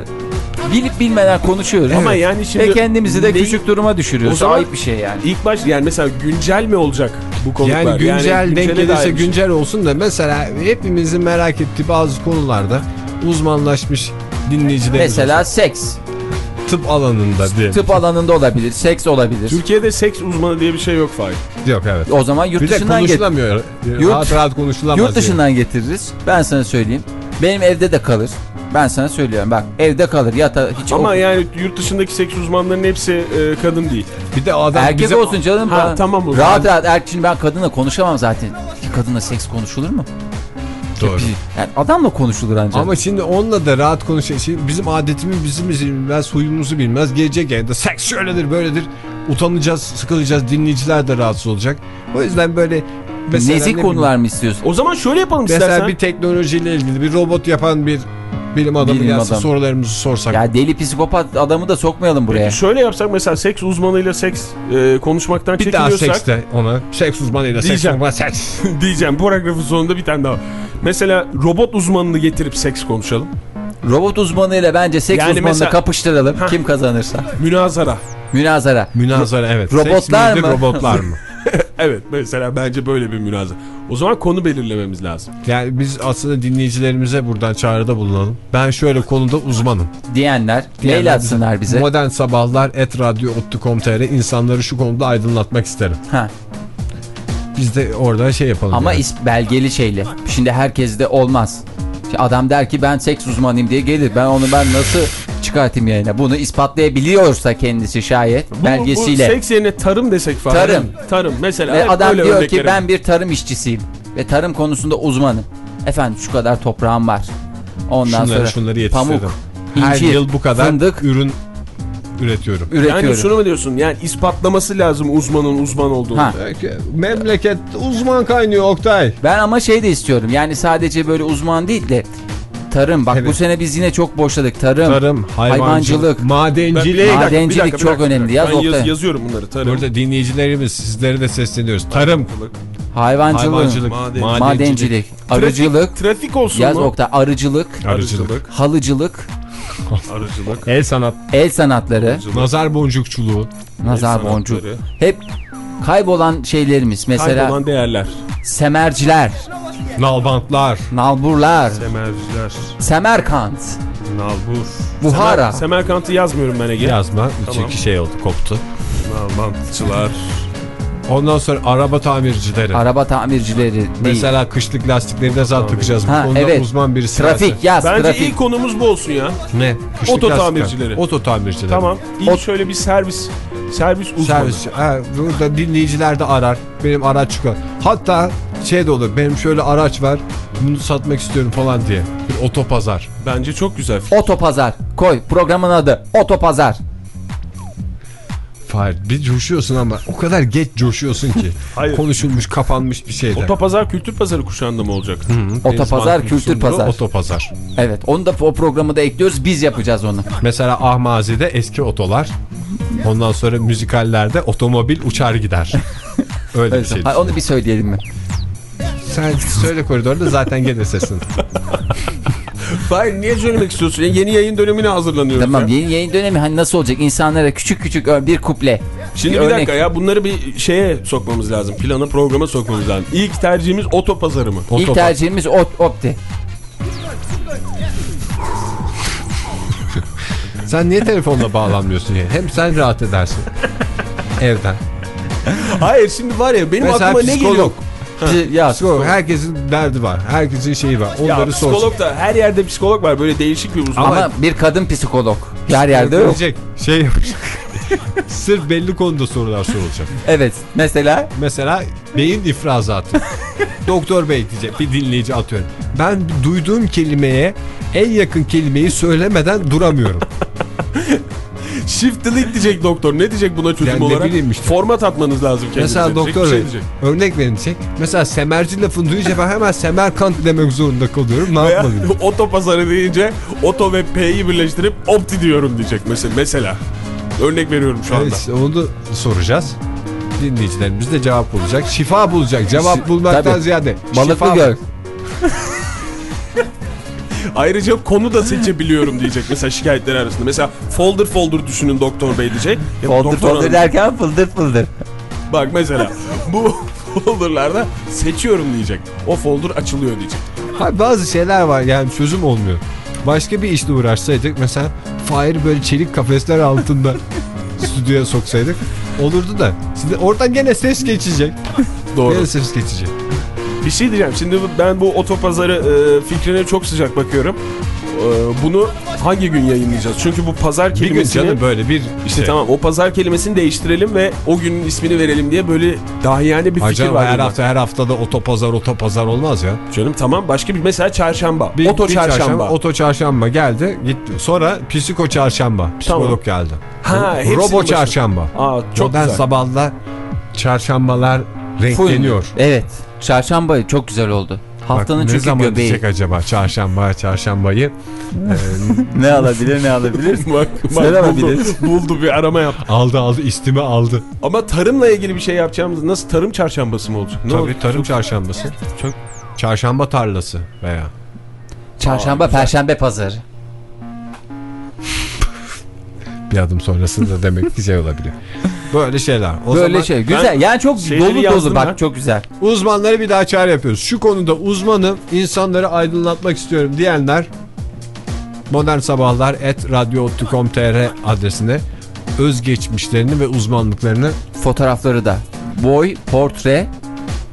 bilip bilmeden konuşuyoruz. Ama yani şimdi Ve kendimizi de neyi- küçük duruma düşürüyoruz. O zaman- Ayıp bir şey yani. İlk baş yani mesela güncel mi olacak bu konuklar? Yani güncel denk güncele gelirse şey. güncel olsun da mesela hepimizin merak ettiği bazı konularda uzmanlaşmış dinleyicilerimiz Mesela olsun. seks. Tıp alanında diye. Tıp alanında olabilir. Seks olabilir. Türkiye'de seks uzmanı diye bir şey yok Fahir. Yok evet. O zaman yurt Bir dışından get- konuşulamıyor. Yurt- rahat rahat konuşulamaz. Yurt dışından getiririz. Ben sana söyleyeyim. Benim evde de kalır. Ben sana söylüyorum bak evde kalır yata hiç Ama o- yani yurt dışındaki seks uzmanlarının hepsi e, kadın değil. Bir de adam erkek bize olsun canım. Ha, Ben- tamam o zaman. Rahat rahat erkek ben kadınla konuşamam zaten. Kadınla seks konuşulur mu? Doğru. Yani adamla konuşulur ancak. Ama şimdi onunla da rahat konuşuyor. Şimdi bizim adetimiz bizimizi bilmez, huyumuzu bilmez. Gelecek yayında seks şöyledir böyledir. Utanacağız, sıkılacağız. Dinleyiciler de rahatsız olacak. O yüzden böyle mesela ne Nezik bileyim, konular mı istiyorsun? O zaman şöyle yapalım Mesela istersen. bir teknolojiyle ilgili bir robot yapan bir bilim adamı Bilim gelse adamı. sorularımızı sorsak. Ya deli psikopat adamı da sokmayalım buraya. Şöyle yapsak mesela seks uzmanıyla seks e, konuşmaktan bir daha çekiniyorsak sekste ona seks uzmanıyla seks Diyeceğim. uzmanı seks. diyeceğim paragrafın sonunda bir tane daha. Mesela robot uzmanını getirip seks konuşalım. Robot uzmanıyla bence seks Yani uzmanını mesela- kapıştıralım. Hah. Kim kazanırsa. Münazara. Münazara. Münazara evet. Robotlar Seks mı? robotlar mı? Evet mesela bence böyle bir münazara. O zaman konu belirlememiz lazım. Yani biz aslında dinleyicilerimize buradan çağrıda bulunalım. Ben şöyle konuda uzmanım. Diyenler Diyenler mail atsınlar bize. Modern sabahlar et radyo.com.tr insanları şu konuda aydınlatmak isterim. Ha. Biz de orada şey yapalım. Ama yani. is- belgeli şeyle. Şimdi herkes de olmaz. Şimdi adam der ki ben seks uzmanıyım diye gelir. Ben onu ben nasıl çıkartayım yayına? Bunu ispatlayabiliyorsa kendisi şayet Bu, belgesiyle. bu seks yerine tarım desek falan. Tarım. Tarım mesela. Ve adam böyle diyor ki ben bir tarım işçisiyim ve tarım konusunda uzmanım. Efendim şu kadar toprağım var. Ondan şunları sonra şunları yetiştirdim. pamuk, Her incir, yıl bu kadar fındık ürün üretiyorum. üretiyorum. Yani şunu mu diyorsun? Yani ispatlaması lazım uzmanın uzman olduğunu. Ha. Memleket uzman kaynıyor Oktay. Ben ama şey de istiyorum. Yani sadece böyle uzman değil de tarım. Bak Evet. bu sene biz yine çok boşladık. Tarım. Tarım, hayvancılık, Hayvancılık. Ben- madencilik. Bir dakika, Madencilik dakika, çok dakika. önemli. Yaz ben yaz- yazıyorum bunları. Tarım. Burada dinleyicilerimiz sizlere de sesleniyoruz. Tarım, Hayvancılık. hayvancılık, maden- madencilik, Madencilik. Arıcılık. Trafik, trafik olsun Yaz mu? Oktay. Arıcılık. arıcılık, Halıcılık. Arıcılık. el sanat, El sanatları. nazar boncukçuluğu. Nazar boncuk. Hep kaybolan şeylerimiz. Mesela Kaybolan değerler. semerciler. Nalbantlar. Nalburlar, Semerciler. Semerkant, Nalbur. Buhara. Semer, Semerkant'ı yazmıyorum ben Ege. Yazma. Tamam. Çünkü şey oldu koptu. Nalbantçılar. Ondan sonra araba tamircileri. araba tamircileri değil. Mesela kışlık lastikleri ne zaman takacağız? Bu Ha, konuda evet. uzman birisi Trafik varsa. yaz, Bence trafik. ilk konumuz bu olsun ya. Ne? Kışlık Oto lastikler. tamircileri. Oto tamircileri. Tamam. İlk Ot- şöyle bir servis servis uzmanı. Servis. Ha, burada dinleyiciler de arar. Benim araç çıkar. Hatta şey de olur. Benim şöyle araç var. Bunu satmak istiyorum falan diye. Bir otopazar. Bence çok güzel. Otopazar. Koy programın adı Otopazar. Fahir bir coşuyorsun ama o kadar geç coşuyorsun ki. Hayır. Konuşulmuş kapanmış bir şeyler. Otopazar kültür pazarı kuşağında mı olacak? Otopazar, Denizman kültür sunduğu pazar. Otopazar. Evet onu da o programı da ekliyoruz biz yapacağız onu. Mesela Ahmazi'de eski otolar. Ondan sonra müzikallerde otomobil uçar gider. Öyle bir şey. Ha, onu bir söyleyelim mi? Sen söyle koridorda zaten gelir sesin. Hayır niye söylemek istiyorsun? Yeni yayın dönemine hazırlanıyoruz Tamam ya. yeni yayın dönemi hani nasıl olacak insanlara küçük küçük bir kuple. Şimdi bir bir örnek. dakika ya bunları bir şeye sokmamız lazım. Plana programa sokmamız lazım. İlk tercihimiz otopazarı mı? İlk Otopazar. tercihimiz ot, opti. Sen niye telefonla bağlanmıyorsun ya? Hem sen rahat edersin. Evden. Hayır şimdi var ya benim Mesela aklıma ne geliyor? Ya Psikolog. Herkesin derdi var. Herkesin şeyi var. Ya Onları sorsun. psikolog da her yerde psikolog var. Böyle değişik bir uzman. ama bir kadın psikolog. Her yerde yok. Şey yapacak. Sırf belli konuda sorular sorulacak. Evet mesela Mesela beyin ifrazatı. Doktor bey diyecek bir dinleyici atıyorum. Ben duyduğum kelimeye en yakın kelimeyi söylemeden duramıyorum. Shift delete diyecek doktor. Ne diyecek buna çözüm Yani olarak? işte. Format atmanız lazım kendinize. Mesela doktor şey diyecek. örnek verecek. Mesela semerci lafını duyunca ben hemen semerkant demek zorunda kalıyorum. Ne yapmalıyım? otopazarı deyince oto ve P'yi birleştirip opti diyorum diyecek mesela. mesela. Örnek veriyorum şu anda. Evet, onu da soracağız. Dinleyicilerimiz de cevap bulacak. Şifa bulacak. Cevap bulmaktan tabii. ziyade. balıklı şifa göl. Ayrıca konu da seçebiliyorum diyecek mesela şikayetler arasında. Mesela folder folder düşünün doktor bey diyecek. Ya Folder doktor folder hanım, derken fıldır fıldır. Bak mesela bu folderlarda seçiyorum diyecek. O folder açılıyor diyecek. Ha, bazı şeyler var yani çözüm olmuyor. Başka bir işle uğraşsaydık mesela Fahir'i böyle çelik kafesler altında stüdyoya soksaydık olurdu da. Şimdi oradan gene ses geçecek. Doğru. Gene ses geçecek. Bir şey diyeceğim. Şimdi ben bu otopazarı e, fikrine çok sıcak bakıyorum. E, bunu hangi gün yayınlayacağız? Çünkü bu pazar Bir gün kelimesini... canım böyle bir İşte şey. tamam o pazar kelimesini değiştirelim ve o günün ismini verelim diye böyle dahiyane bir fikir Acaba var. her hafta her haftada otopazar otopazar olmaz ya. Canım tamam başka bir mesela çarşamba. Bir, Oto bir çarşamba. Oto çarşamba geldi gitti. Sonra psiko çarşamba. Psikolog geldi. Ha, Robo çarşamba. Aa çok Modern güzel. sabahla çarşambalar renkleniyor. Evet. Çarşamba çok güzel oldu. Haftanın Bak, ne çünkü zaman göbeği. diyecek acaba çarşamba çarşambayı Ee, Ne alabilir ne alabilir? Bak, Sen ama buldu, buldu bir arama yaptı. aldı aldı istimi aldı. Ama tarımla ilgili bir şey yapacağımız nasıl tarım çarşambası mı olacak? Ne Tabii olacak? tarım çarşambası. Çok çarşamba tarlası veya Çarşamba Aa, güzel. perşembe pazarı. bir adım sonrasında demek ki şey olabilir. Böyle şeyler. O Böyle zaman şey güzel. Yani çok dolu dolu bak ben. çok güzel. uzmanları bir daha çağrı yapıyoruz. Şu konuda uzmanım insanları aydınlatmak istiyorum diyenler modern sabahlar et radyo.com.tr adresine özgeçmişlerini ve uzmanlıklarını Fotoğrafları da boy, portre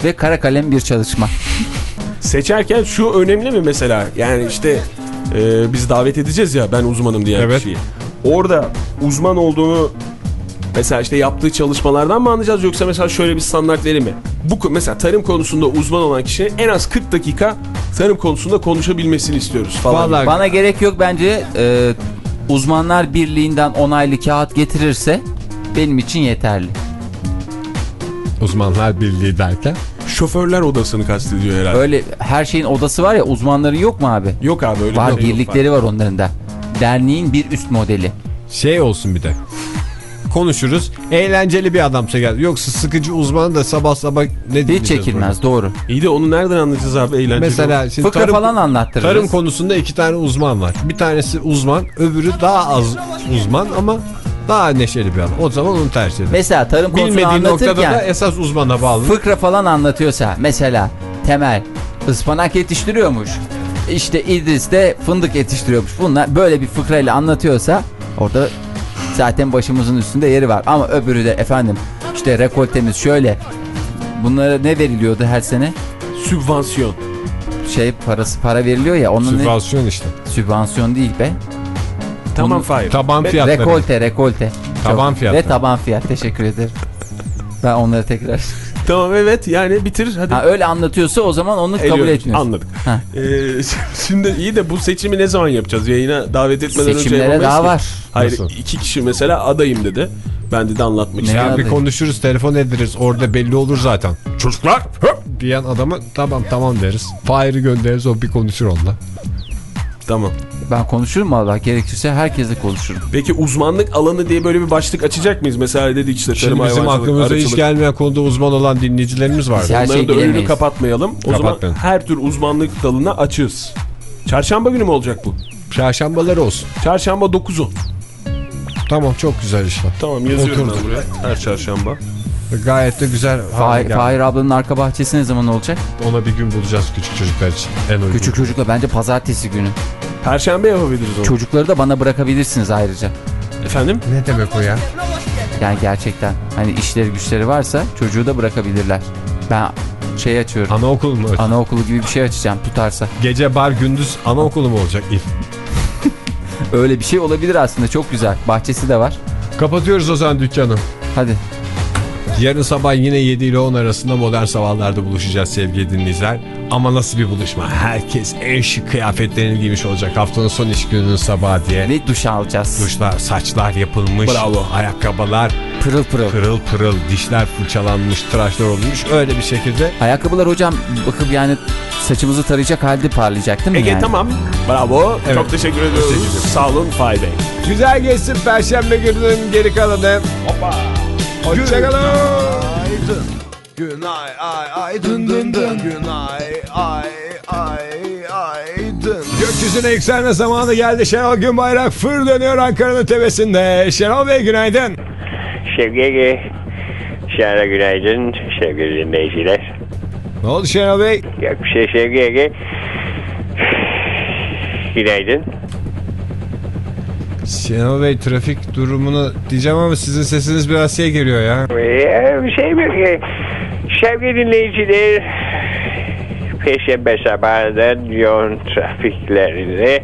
ve kara kalem bir çalışma. Seçerken şu önemli mi mesela? Yani işte e, biz davet edeceğiz ya ben uzmanım diyen Evet. kişiyi. Orada uzman olduğunu mesela işte yaptığı çalışmalardan mı anlayacağız yoksa mesela şöyle bir standart veri mi? Bu mesela tarım konusunda uzman olan kişinin en az 40 dakika tarım konusunda konuşabilmesini istiyoruz falan. Vallahi- Bana gerek yok bence e, uzmanlar birliğinden onaylı kağıt getirirse benim için yeterli. uzmanlar birliği derken Şoförler odasını kastediyor herhalde. Öyle her şeyin odası var ya uzmanların yok mu abi? Yok abi öyle Var bir şey yok. birlikleri var onların da. Derneğin bir üst modeli. şey olsun bir de. Konuşuruz. Eğlenceli bir adamsa gel. Yoksa sıkıcı uzman da sabah sabah ne Hiç çekilmez doğru. İyi de onu nereden anlayacağız abi eğlenceli? Mesela şimdi Fıkra tarım, falan anlattırırız. tarım konusunda iki tane uzman var. Bir tanesi uzman, öbürü daha az uzman ama daha neşeli bir adam. O zaman onu tercih ederim. Mesela tarım konusunu Bilmediğin noktada da esas uzmana bağlı. fıkra falan anlatıyorsa mesela temel ıspanak yetiştiriyormuş. İşte İdris de fındık yetiştiriyormuş. Bunlar böyle bir fıkrayla anlatıyorsa orada zaten başımızın üstünde yeri var. Ama öbürü de efendim işte rekoltemiz şöyle. Bunlara ne veriliyordu her sene? Sübvansiyon. Şey parası para veriliyor ya onun ne? Sübvansiyon işte. Sübvansiyon değil be. Tamam Bunun- Fahir. Taban fiyatları. Rekolte rekolte. Taban fiyatı. Ve taban fiyat teşekkür ederim. Ben onları tekrar... Tamam evet yani bitir hadi. Ha, öyle anlatıyorsa o zaman onu kabul Eliyoruz. etmiyorsun. Anladık. Ha. Ee, şimdi iyi de bu seçimi ne zaman yapacağız? Yayına davet etmeden önce Seçimlere daha ki. var. Hayır Nasıl? iki kişi mesela adayım dedi. Ben de, de anlatmak istiyorum. Ya bir konuşuruz telefon ederiz orada belli olur zaten. Çocuklar höp diyen adamı tamam tamam deriz. Fahir'i göndeririz o bir konuşur onunla. Tamam. Ben konuşurum valla gerekirse herkesle konuşurum. Peki uzmanlık alanı diye böyle bir başlık açacak mıyız? Mesela dedik işte Şimdi tarım bizim aklımıza hiç arıcılık. gelmeyen konuda uzman olan dinleyicilerimiz var. Her Onları şeyi da önünü kapatmayalım. O zaman Kapatmayalım. her tür uzmanlık dalına açığız. Çarşamba günü mü olacak bu? Çarşambaları olsun. Çarşamba 9'u. Tamam çok güzel işte. Tamam yazıyorum Oturdu. ben buraya. Her çarşamba. Gayet de güzel. Fahir ablanın arka bahçesi ne zaman olacak? Ona bir gün bulacağız küçük çocuklar için. En uygun. Küçük çocukla bence pazartesi günü. Perşembe yapabiliriz onu. Çocukları da bana bırakabilirsiniz ayrıca. Efendim? Ne demek o ya? Yani gerçekten hani işleri güçleri varsa çocuğu da bırakabilirler. Ben şey açıyorum. Anaokulu mu? Anaokulu gibi bir şey açacağım tutarsa. Gece bar gündüz anaokulu mu olacak ilk? Öyle bir şey olabilir aslında çok güzel. Bahçesi de var. Kapatıyoruz o zaman dükkanı. Hadi. Yarın sabah yine 7 ile 10 arasında modern sabahlarda buluşacağız sevgili dinleyiciler. Ama nasıl bir buluşma? Herkes en şık kıyafetlerini giymiş olacak. Haftanın son iş gününün sabahı diye. Ve duş alacağız. Duşlar, saçlar yapılmış. Bravo. Ayakkabılar Pırıl pırıl. pırıl pırıl, dişler fırçalanmış, tıraşlar olmuş. Öyle bir şekilde Ayakkabılar hocam bakıp yani saçımızı tarayacak halde parlayacak değil mi Ege yani? tamam. Bravo. Evet. Çok teşekkür ediyoruz. Teşekkür ederim. Sağ olun Fahir Bey. Güzel geçsin Perşembe gününün geri kalanı. Hoppa. Hoşçakalın. Günay ay ay dın dın dın Günay ay ay ay dın Gökyüzüne yükselme zamanı geldi. Şenol Günbayrak fır dönüyor Ankara'nın tepesinde. Şenol Bey günaydın. Sevgili Şahane günaydın sevgili dinleyiciler. Ne oldu Şenol Bey? Yok bir şey Ege. Günaydın. Şenol Bey trafik durumunu diyeceğim ama sizin sesiniz biraz şey geliyor ya. Ee, bir şey mi? Ee, Sevgili dinleyiciler, Perşembe sabahından yoğun trafiklerini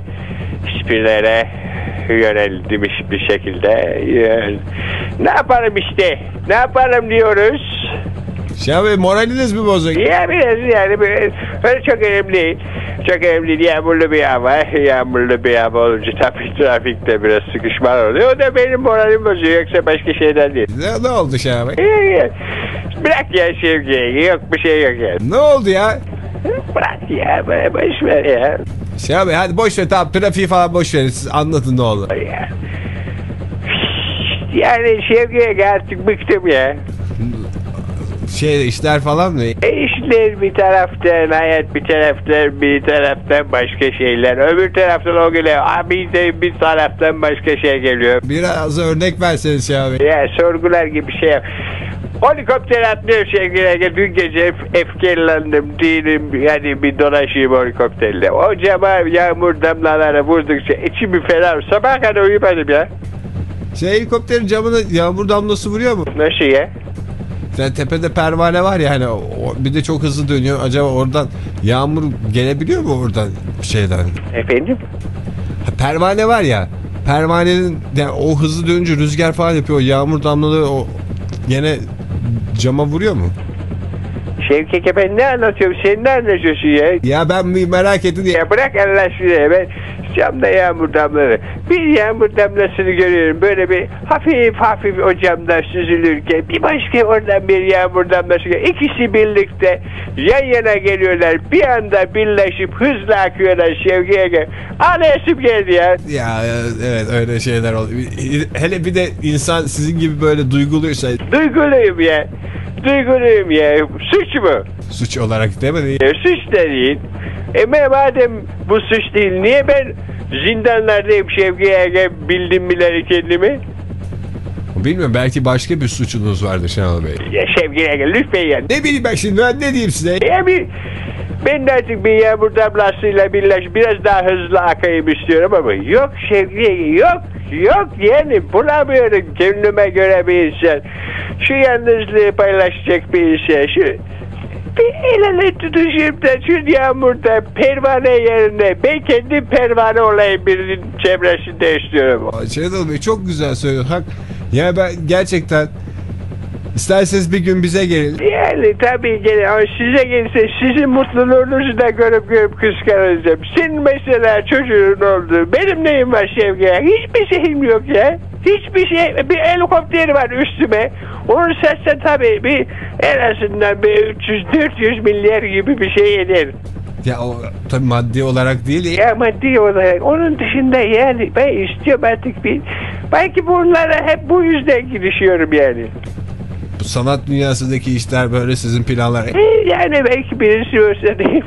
spirlere yönelmiş bir şekilde. yön- Ne yapalım işte? Ne yapalım diyoruz? Şenol Bey moraliniz mi bozuk? Ya biraz yani öyle çok önemli değil. Çok değil. Yağmurlu bir hava. Yağmurlu bir hava olunca tabii trafikte biraz sıkışma oluyor. O da benim moralim bozuyor. Yoksa başka şeyden değil. Ne, ne oldu Bey? Ya. Bırak ya sevgiyi. Yok bir şey yok ya. Ne oldu ya? Bırak ya. Boş ver ya. Şenol Bey hadi boş ver tamam trafiği falan boş verin. Siz anlatın ne oldu. ya. Yani sevgiye artık bıktım ya. Şey işler falan mı? E işler bir taraftan, hayat bir taraftan, bir taraftan başka şeyler. Öbür taraftan o geliyor. Abi de bir taraftan başka şey geliyor. Biraz örnek verseniz Şenol Bey. Ya sorgular gibi şey yap. Helikopter atlıyor sevgili Dün gece ef- efkarlandım değilim. Yani bir dolaşayım helikopterle. O cama yağmur damlaları vurdukça içimi fener. Sabah kadar uyumadım ya. Şey helikopterin camına yağmur damlası vuruyor mu? Nasıl ya? Yani tepede pervane var ya hani o- bir de çok hızlı dönüyor. Acaba oradan yağmur gelebiliyor mu oradan şeyden? Efendim? Ha, pervane var ya. Pervanenin yani o hızlı dönünce rüzgar falan yapıyor. Yağmur damlaları o gene cama vuruyor mu? Şevkeke ben ne anlatıyorum? Sen ne anlatıyorsun ya? Ya ben bir merak ettim diye. Ya bırak Allah aşkına ben camda yağmur damlaları. Bir yağmur damlasını görüyorum. Böyle bir hafif hafif o camda süzülürken bir başka oradan bir yağmur damlası geliyor. İkisi birlikte yan yana geliyorlar. Bir anda birleşip hızla akıyorlar Şevki'ye gel. Ağlayasım geldi ya. Ya e, evet öyle şeyler oluyor. Hele bir de insan sizin gibi böyle duyguluysa Duyguluyum ya. Duyguluyum ya. Suç mu? suç olarak mi? E, suç da değil. E madem bu suç değil niye ben zindanlardayım Şevki'ye bildim bileli kendimi? Bilmiyorum belki başka bir suçunuz vardır Şenol Bey. Ya Şevki'ye gel lütfen ya. Ne bileyim ben şimdi ben ne diyeyim size? Ya bir Ben de artık bir yağmur damlasıyla birleş biraz daha hızlı akayım istiyorum ama yok Şevki yok yok yani bulamıyorum kendime göre bir insan. Şu yalnızlığı paylaşacak bir insan. Şu bir el ele tutuşup da şu yağmurda pervane yerine ben kendim pervane olayım birinin çevresinde istiyorum. Şenol Bey çok güzel söylüyor. Hak. Yani ben gerçekten isterseniz bir gün bize gelin. Yani tabii ki ama size gelse sizin mutluluğunuzu da görüp görüp kıskanacağım. Senin mesela çocuğun oldu. Benim neyim var Şevki ya? Hiçbir şeyim yok ya. Hiçbir şey. Bir helikopter var üstüme. Onu satsa tabii bir en azından bir 300-400 milyar gibi bir şey eder. Ya o tabii maddi olarak değil. Ya maddi olarak. Onun dışında yani ben istiyorum artık bir... Belki bunlara hep bu yüzden girişiyorum yani. Bu sanat dünyasındaki işler böyle sizin planlar. Yani belki birisi olsa değil?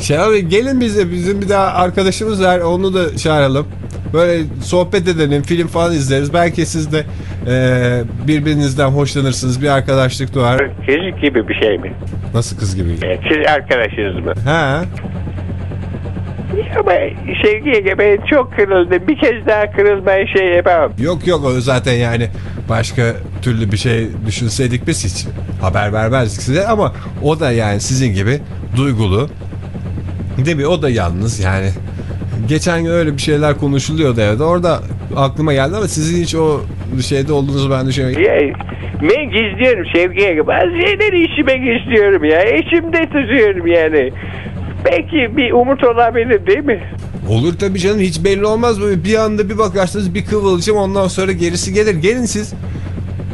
Şenol Bey gelin bize. Bizim bir daha arkadaşımız var. Onu da çağıralım. Böyle sohbet edelim, film falan izleriz. Belki siz de e, birbirinizden hoşlanırsınız. Bir arkadaşlık doğar. Kız gibi bir şey mi? Nasıl kız gibi? E, Siz arkadaşınız mı? Ha? Ama Şevki'ye ben çok kırıldım. Bir kez daha kırılmayı şey yapamam. Yok yok o zaten yani başka türlü bir şey düşünseydik biz hiç haber vermezdik size ama o da yani sizin gibi duygulu. Değil mi? O da yalnız yani. Geçen gün öyle bir şeyler konuşuluyordu evde. Orada aklıma geldi ama sizin hiç o şeyde olduğunuzu ben düşünüyorum. Ya, ben gizliyorum Şevki'ye. Bazı şeyleri içime gizliyorum ya. İçimde tutuyorum yani. Belki bir umut olabilir değil mi? Olur tabii canım hiç belli olmaz böyle bir anda bir bakarsınız bir kıvılcım ondan sonra gerisi gelir. Gelin siz.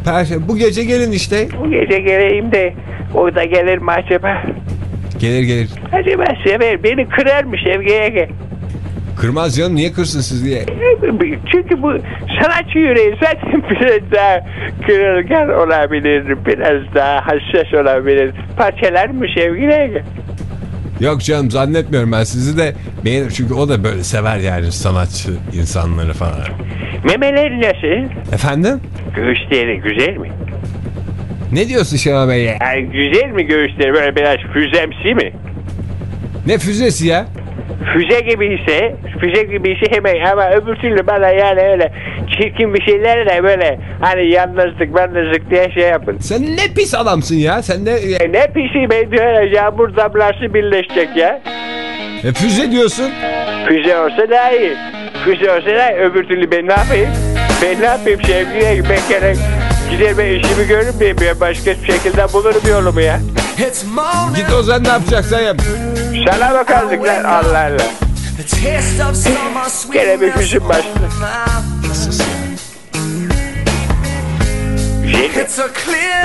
Perşembe bu gece gelin işte. Bu gece geleyim de o da gelir mi acaba? Gelir gelir. Acaba sever beni kırar mı Şevki'ye? Kırmaz canım niye kırsın siz diye. Çünkü bu sanatçı yüreği zaten biraz daha kırılgan olabilir. Biraz daha hassas olabilir. Parçalar mı Şevki'ye? Yok canım zannetmiyorum ben sizi de beğenir çünkü o da böyle sever yani sanatçı insanları falan. Memeleri nasıl? Efendim? Göğüsleri güzel mi? Ne diyorsun Şenol Bey ya? Yani güzel mi göğüsleri böyle biraz füzemsi mi? Ne füzesi ya? Füze gibiyse, füze gibiyse hemen ama öbür türlü bana yani öyle çirkin bir şeylerle böyle hani yalnızlık yalnızlık diye şey yapın. Sen ne pis adamsın ya. Sen ne E ne pisi ben diyorum yağmur damlası birleşecek ya. e, füze diyorsun? Füze olsa daha iyi. Füze olsa daha iyi. Öbür türlü ben ne yapayım? Ben ne yapayım sevgiye? Ben gerek gider ben işimi görürüm diye ben başka bir şekilde bulurum yolumu ya. Git o zaman ne yapacaksan yap. Sana bakardık lan Allah Allah. Gene bir hüzün başladı. Güzel mi?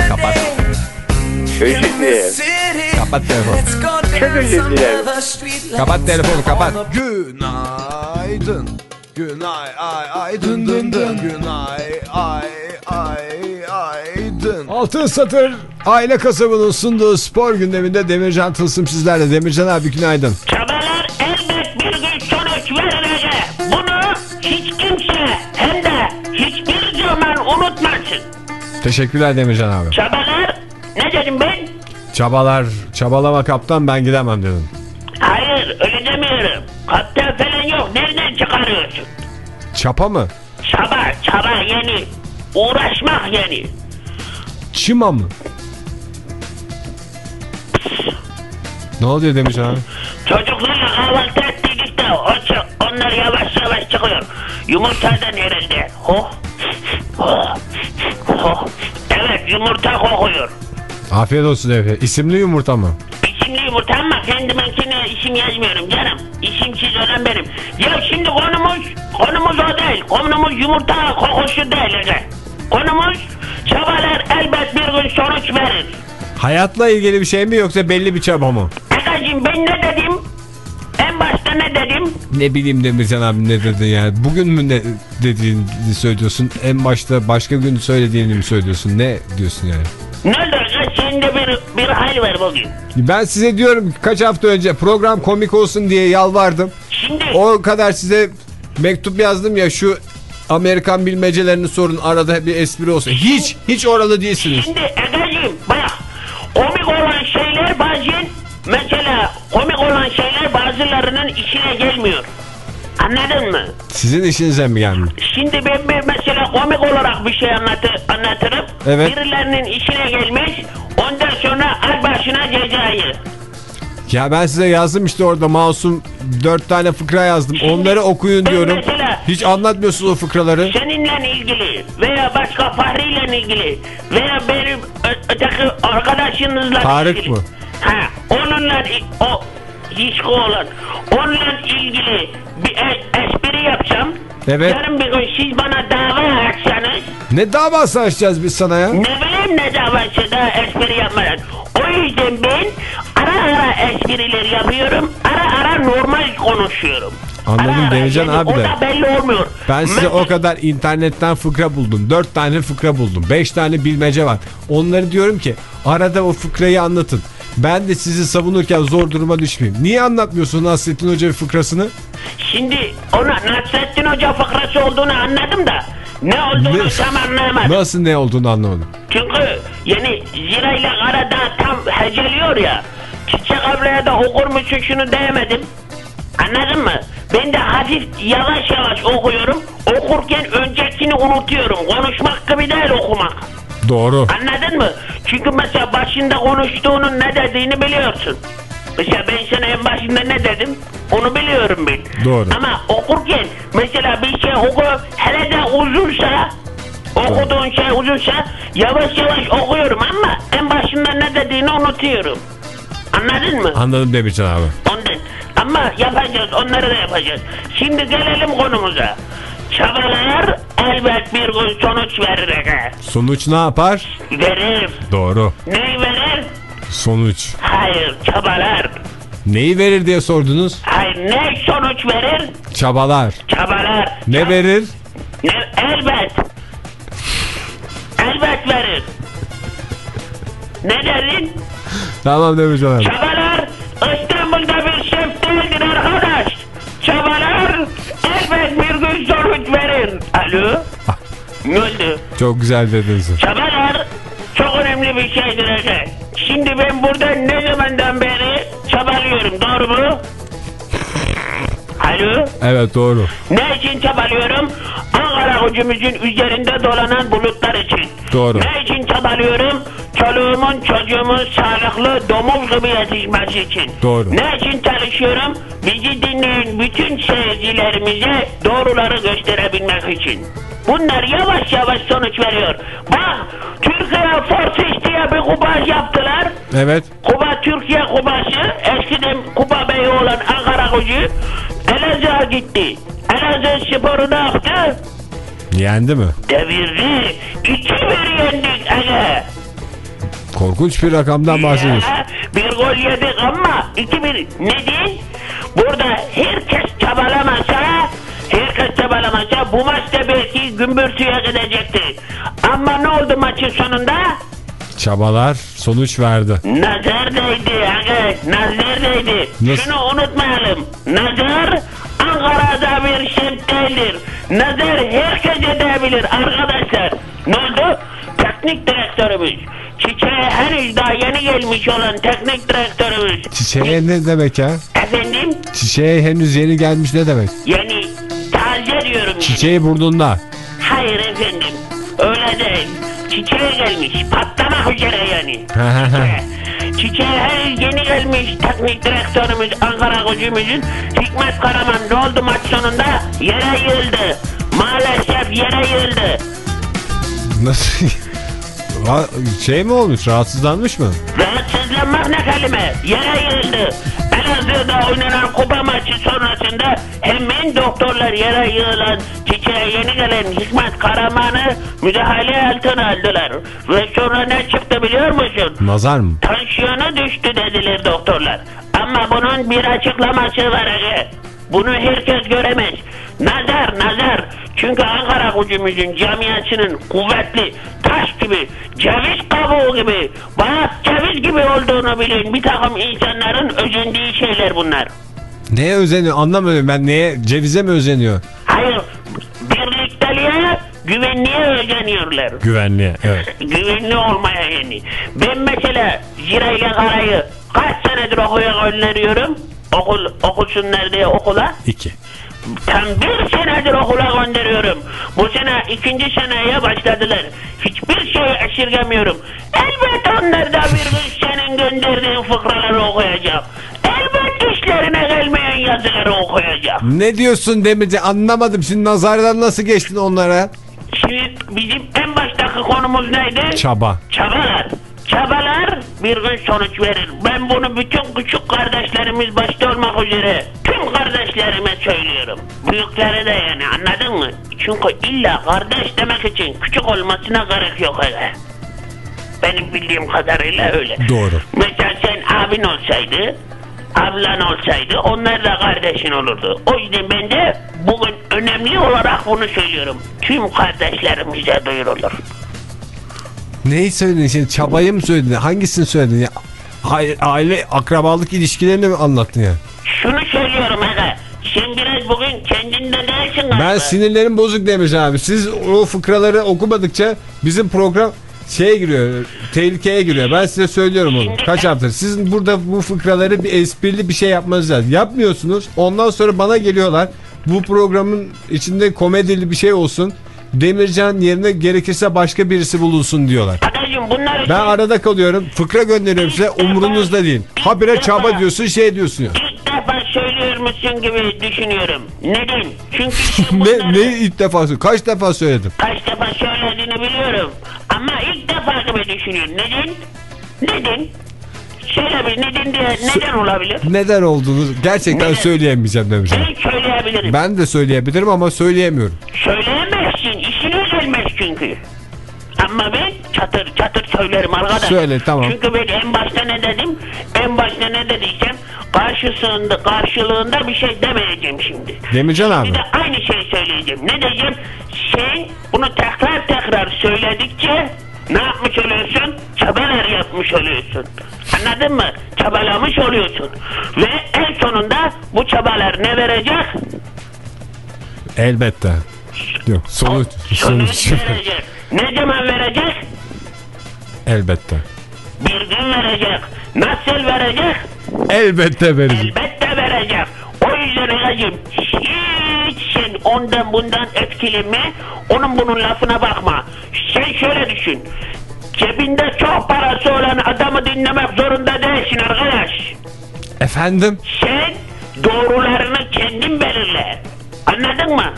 Kapat. Özür. Kapat telefonu. Çok özür dilerim. Kapat telefonu kapat. Günaydın. Günay ay ay dın dın dın. Günay ay ay ay dın. Altın Satır Aile Kasabı'nın sunduğu spor gündeminde Demircan Tılsım sizlerle. Demircan abi günaydın. Çabalar Teşekkürler Demircan abi. Çabalar ne dedim ben? Çabalar, çabalama kaptan ben gidemem dedim. Hayır öyle demiyorum. Kaptan falan yok. Nereden çıkarıyorsun? Çapa mı? Çaba çaba yani. Uğraşmak yani. Çima mı? Ne oluyor Demircan abi? Çocuklarla kahvaltı ettik onlar yavaş yavaş çıkıyor. Yumurtadan herhalde. Oh. Evet yumurta kokuyor. Afiyet olsun Efe. İsimli yumurta mı? İsimli yumurta ama kendiminkine isim yazmıyorum canım. İsimsiz olan benim. Ya şimdi konumuz, konumuz o değil. Konumuz yumurta kokusu değil. Ege. Konumuz çabalar elbet bir gün sonuç verir. Hayatla ilgili bir şey mi yoksa belli bir çaba mı? Egeciğim ben ne dedim? En başta ne dedim? Ne bileyim Demircan abi ne dedin yani. Bugün mü ne dediğini söylüyorsun? En başta başka gün söylediğini mi söylüyorsun? Ne diyorsun yani? Ne oldu? Ege? Sende bir, bir hal var bugün. Ben size diyorum kaç hafta önce program komik olsun diye yalvardım. Şimdi O kadar size mektup yazdım ya şu Amerikan bilmecelerini sorun arada bir espri olsun. Hiç hiç orada değilsiniz. Şimdi bazılarının işine gelmiyor. Anladın mı? Sizin işinize mi gelmiyor? Şimdi ben bir mesela komik olarak bir şey anlatı, anlatırım. Evet. Birilerinin işine gelmiş. Ondan sonra al başına cezayı. Ya ben size yazdım işte orada masum dört tane fıkra yazdım. Onları okuyun diyorum. mesela- Hiç anlatmıyorsunuz o fıkraları. Seninle ilgili veya başka Fahri'yle ilgili veya benim öteki arkadaşınızla Tarık ilgili. mı? Ha, onunla o ilişki olan onunla ilgili bir espri yapsam Evet. yarın bir gün siz bana dava açsanız Ne davası açacağız biz sana ya? ne bileyim ne davası da espri yapmadan. O yüzden ben ara ara espriler yapıyorum. Ara ara normal konuşuyorum. Anladım Demircan yani abi o de. da belli olmuyor. Ben size Mesela- o kadar internetten fıkra buldum. Dört tane fıkra buldum. Beş tane bilmece var. Onları diyorum ki arada o fıkrayı anlatın. Ben de sizi savunurken zor duruma düşmeyeyim. Niye anlatmıyorsun Nasrettin Hoca fıkrasını? Şimdi ona Nasrettin Hoca fıkrası olduğunu anladım da ne olduğunu Ne? tam anlayamadım. Nasıl ne olduğunu anlamadım. Çünkü yani Zira ile Karada tam heceliyor ya. Çiçek ablaya da okur musun şunu diyemedim. Anladın mı? Ben de hafif yavaş yavaş okuyorum. Okurken öncekini unutuyorum. Konuşmak gibi değil okumak. Doğru. Anladın mı? Çünkü mesela başında konuştuğunun ne dediğini biliyorsun. Mesela ben sana en başında ne dedim onu biliyorum ben. Doğru. Ama okurken mesela bir şey oku hele de uzunsa okuduğun şey uzunsa yavaş yavaş okuyorum ama en başında ne dediğini unutuyorum. Anladın mı? Anladım Demircan abi. Ondan. Ama yapacağız onları da yapacağız. Şimdi gelelim konumuza. Çabalar elbet bir gün sonuç verir. Sonuç ne yapar? Verir. Doğru. Neyi verir? Sonuç. Hayır çabalar. Neyi verir diye sordunuz? Hayır ne sonuç verir? Çabalar. Çabalar. Ne Çab- verir? Ne? Elbet. Elbet verir. Ne dedin? Tamam Demircan abi. Çabalar İstanbul'da bir şef değildir arkadaş. Çabalar Alo? Ne oldu? Çok güzel dediniz. Çabalar çok önemli bir şeydir Ege. Şimdi ben burada ne zamandan beri çabalıyorum doğru mu? Alo? Evet doğru. Ne için çabalıyorum? Ankara gücümüzün üzerinde dolanan bulutlar için. Doğru. Ne için çabalıyorum? Çoluğumun çocuğumun sağlıklı domuz gibi yetişmesi için. Doğru. Ne için çalışıyorum? Bizi dinleyen bütün seyircilerimize doğruları gösterebilmek için. Bunlar yavaş yavaş sonuç veriyor. Bak Türkiye Forces diye bir kupaj yaptılar. Evet. Kuba Türkiye Kubası eskiden Kuba Bey olan Ankara gücü Elazığ'a gitti. Elazığ sporu ne yaptı? Yendi mi? Devirdi. İki bir yendik Ege. Korkunç bir rakamdan bahsediyorsun. Ya, bir gol yedik ama iki bir. Neden? Burada herkes çabalamasa herkes çabalamasa bu maçta belki gümbürtüye gidecekti. Ama ne oldu maçın sonunda? Çabalar sonuç verdi. Nazar değdi aga, nazar değdi. Nasıl? Şunu unutmayalım. Nazar Ankara'da bir semt değildir. Nazar herkes edebilir arkadaşlar. Ne oldu? Teknik direktörümüz. Çiçeğe henüz daha yeni gelmiş olan teknik direktörümüz. Çiçeğe ne demek ya? Efendim? Çiçeğe henüz yeni gelmiş ne demek? Yani taze diyorum yani. Çiçeği burnunda. Hayır efendim. Öyle değil. Çiçeğe gelmiş. Patlamak üzere yani. Çiçeğe henüz yeni gelmiş teknik direktörümüz Ankara gücümüzün Hikmet Karaman ne oldu maç sonunda? Yere yığıldı. Maalesef yere yığıldı. Nasıl? Şey mi olmuş? Rahatsızlanmış mı? Rahatsızlanmak ne kelime? Yere yığıldı. Elazığ'da oynanan kupa maçı sonrasında hemen doktorlar yere yığılan çiçeğe yeni gelen Hikmet Karaman'ı müdahale altına aldılar. Ve sonra ne çıktı biliyor musun? Nazar mı? Tansiyonu düştü dediler doktorlar. Ama bunun bir açıklaması var. Bunu herkes göremez. Nazar nazar. Çünkü Ankara gücümüzün camiasının kuvvetli, taş gibi, ceviz kabuğu gibi, bayat ceviz gibi olduğunu bilen bir takım insanların özendiği şeyler bunlar. Neye özeniyor? Anlamıyorum ben. Neye? Cevize mi özeniyor? Hayır, birlikteliğe, güvenliğe özeniyorlar. Güvenliğe. Evet. güvenli olmaya yani. Ben mesela Zira ile Kara'yı kaç senedir okuya gönderiyorum? Okul, okusunlar diye okula. İki. Tam bir senedir okula gönderiyorum. Bu sene ikinci seneye başladılar. Hiçbir şey esirgemiyorum. Elbet onlar da bir gün senin gönderdiğin fıkraları okuyacak. Elbet işlerine gelmeyen yazıları okuyacak. Ne diyorsun Demirci anlamadım. Şimdi nazardan nasıl geçtin onlara? Şimdi bizim en baştaki konumuz neydi? Çaba. Çabalar. Çabalar bir gün sonuç verir. Ben bunu bütün küçük kardeşlerimiz başta olmak üzere tüm kardeşlerime söylüyorum. Büyüklere de yani anladın mı? Çünkü illa kardeş demek için küçük olmasına gerek yok öyle. Benim bildiğim kadarıyla öyle. Doğru. Mesela sen abin olsaydı, ablan olsaydı onlar da kardeşin olurdu. O yüzden ben de bugün önemli olarak bunu söylüyorum. Tüm kardeşlerimize duyurulur. Neyi söyledin şimdi? Çabayı mı söyledin? Hangisini söyledin? Ya? Aile akrabalık ilişkilerini mi anlattın ya? Şunu söylüyorum aga. Sen biraz bugün kendinde değilsin galiba. Ben sinirlerim bozuk demiş abi. Siz o fıkraları okumadıkça bizim program şeye giriyor, tehlikeye giriyor. Ben size söylüyorum onu. Kaç haftadır. Sizin burada bu fıkraları bir esprili bir şey yapmanız lazım. Yapmıyorsunuz. Ondan sonra bana geliyorlar. Bu programın içinde komedili bir şey olsun. Demircan yerine gerekirse başka birisi bulunsun diyorlar. Adacığım bunlar Ben arada kalıyorum. Fıkra gönderiyorum size. Umurunuzda değil. Habire çaba diyorsun şey diyorsun ya. ilk defa söylüyormuşsun gibi düşünüyorum. Neden? Çünkü Ne, bunları ne ilk defa? Kaç defa söyledim? kaç defa söylediğini biliyorum. Ama ilk defa gibi düşünüyorum. Neden? Neden? Söyle bir neden diye neden olabilir? Neden olduğunu gerçekten Neden? söyleyemeyeceğim Demircan. Ben söyleyebilirim. Ben de söyleyebilirim ama söyleyemiyorum. Söyleyemezsin. Çünkü. Ama ben çatır çatır söylerim arkadaş. Söyle, tamam. Çünkü ben en başta ne dedim? En başta ne dediysem karşısında karşılığında bir şey demeyeceğim şimdi. Demircan abi. Bir de aynı şeyi söyleyeceğim. Ne diyeceğim? Sen bunu tekrar tekrar söyledikçe ne yapmış oluyorsun? Çabalar yapmış oluyorsun. Anladın mı? Çabalamış oluyorsun. Ve en sonunda bu çabalar ne verecek? Elbette. Yok sonuç. Sonuç Sonuç. verecek. Ne zaman verecek? Elbette. Bir gün verecek. Nasıl verecek? Elbette vereceğim. Elbette verecek. O yüzden Agacım hiç sen ondan bundan etkilenme. Onun bunun lafına bakma. Sen şöyle düşün. Cebinde çok parası olan adamı dinlemek zorunda değilsin arkadaş. Efendim? Sen doğrularını kendin belirle. Anladın mı?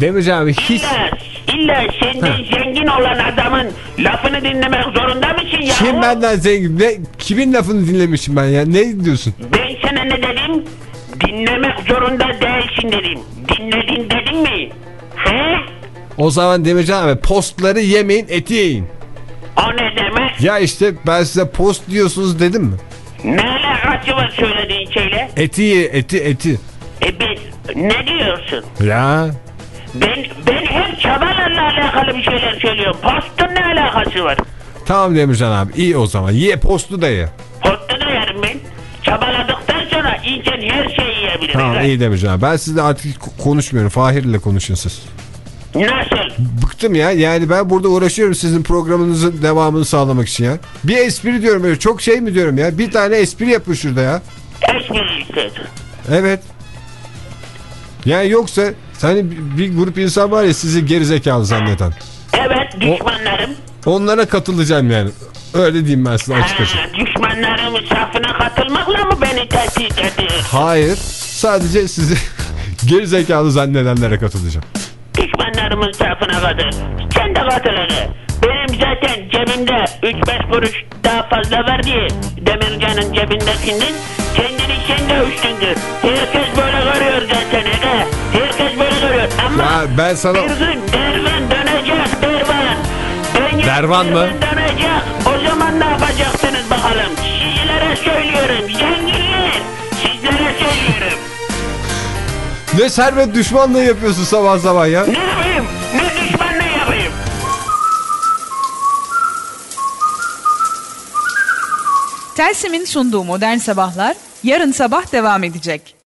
Demircan abi hiç... İlla, illa senden zengin olan adamın lafını dinlemek zorunda mısın ya? Kim benden zengin? Ne, kimin lafını dinlemişim ben ya? Ne diyorsun? Ben sana ne dedim? Dinlemek zorunda değilsin dedim. Dinledin dedim mi? He? O zaman Demircan abi postları yemeyin eti yiyin. O ne demek? Ya işte ben size post diyorsunuz dedim mi? Ne alakası var söylediğin şeyle? Eti ye eti eti. E ben, ne diyorsun? Ya Ben ben hep çabalarla alakalı bir şeyler söylüyorum. Postun ne alakası var? tamam Demircan abi iyi o zaman. Ye postu da ye. Postu da yerim ben. Çabaladıktan sonra insan her şeyi yiyebilir. Tamam iyi Demircan abi. Ben sizle artık ko- konuşmuyorum. Fahir'le konuşun siz. Nasıl? Bıktım ya. Yani ben burada uğraşıyorum sizin programınızın devamını sağlamak için ya. Bir espri diyorum böyle. Çok şey mi diyorum ya. Bir tane espri yapın şurada ya. Espri. Evet. Yani yoksa hani bir grup insan var ya sizi gerizekalı zanneden. Evet düşmanlarım. Onlara katılacağım yani. Öyle diyeyim ben size açık açık. Düşmanlarımın safına katılmakla mı beni tehdit ediyorsun? Hayır. Sadece sizi gerizekalı zannedenlere katılacağım. Düşmanlarımın safına katıl. Sen de katıl hele. Benim zaten cebimde 3-5 kuruş daha fazla var diye Demircan'ın cebindekinden kendini sen de üstündür. Herkes böyle görüyor zaten ama Ya ben sana... bir gün dervan dönecek dervan. Dünya Dervan mı? dönecek. O zaman ne yapacaksınız bakalım. Sizlere söylüyorum zenginler. Sizlere söylüyorum. Ne servet düşmanlığı yapıyorsun sabah sabah ya. Ne yapayım? Ne düşmanlığı yapayım? Telsim'in sunduğu modern sabahlar yarın sabah devam edecek.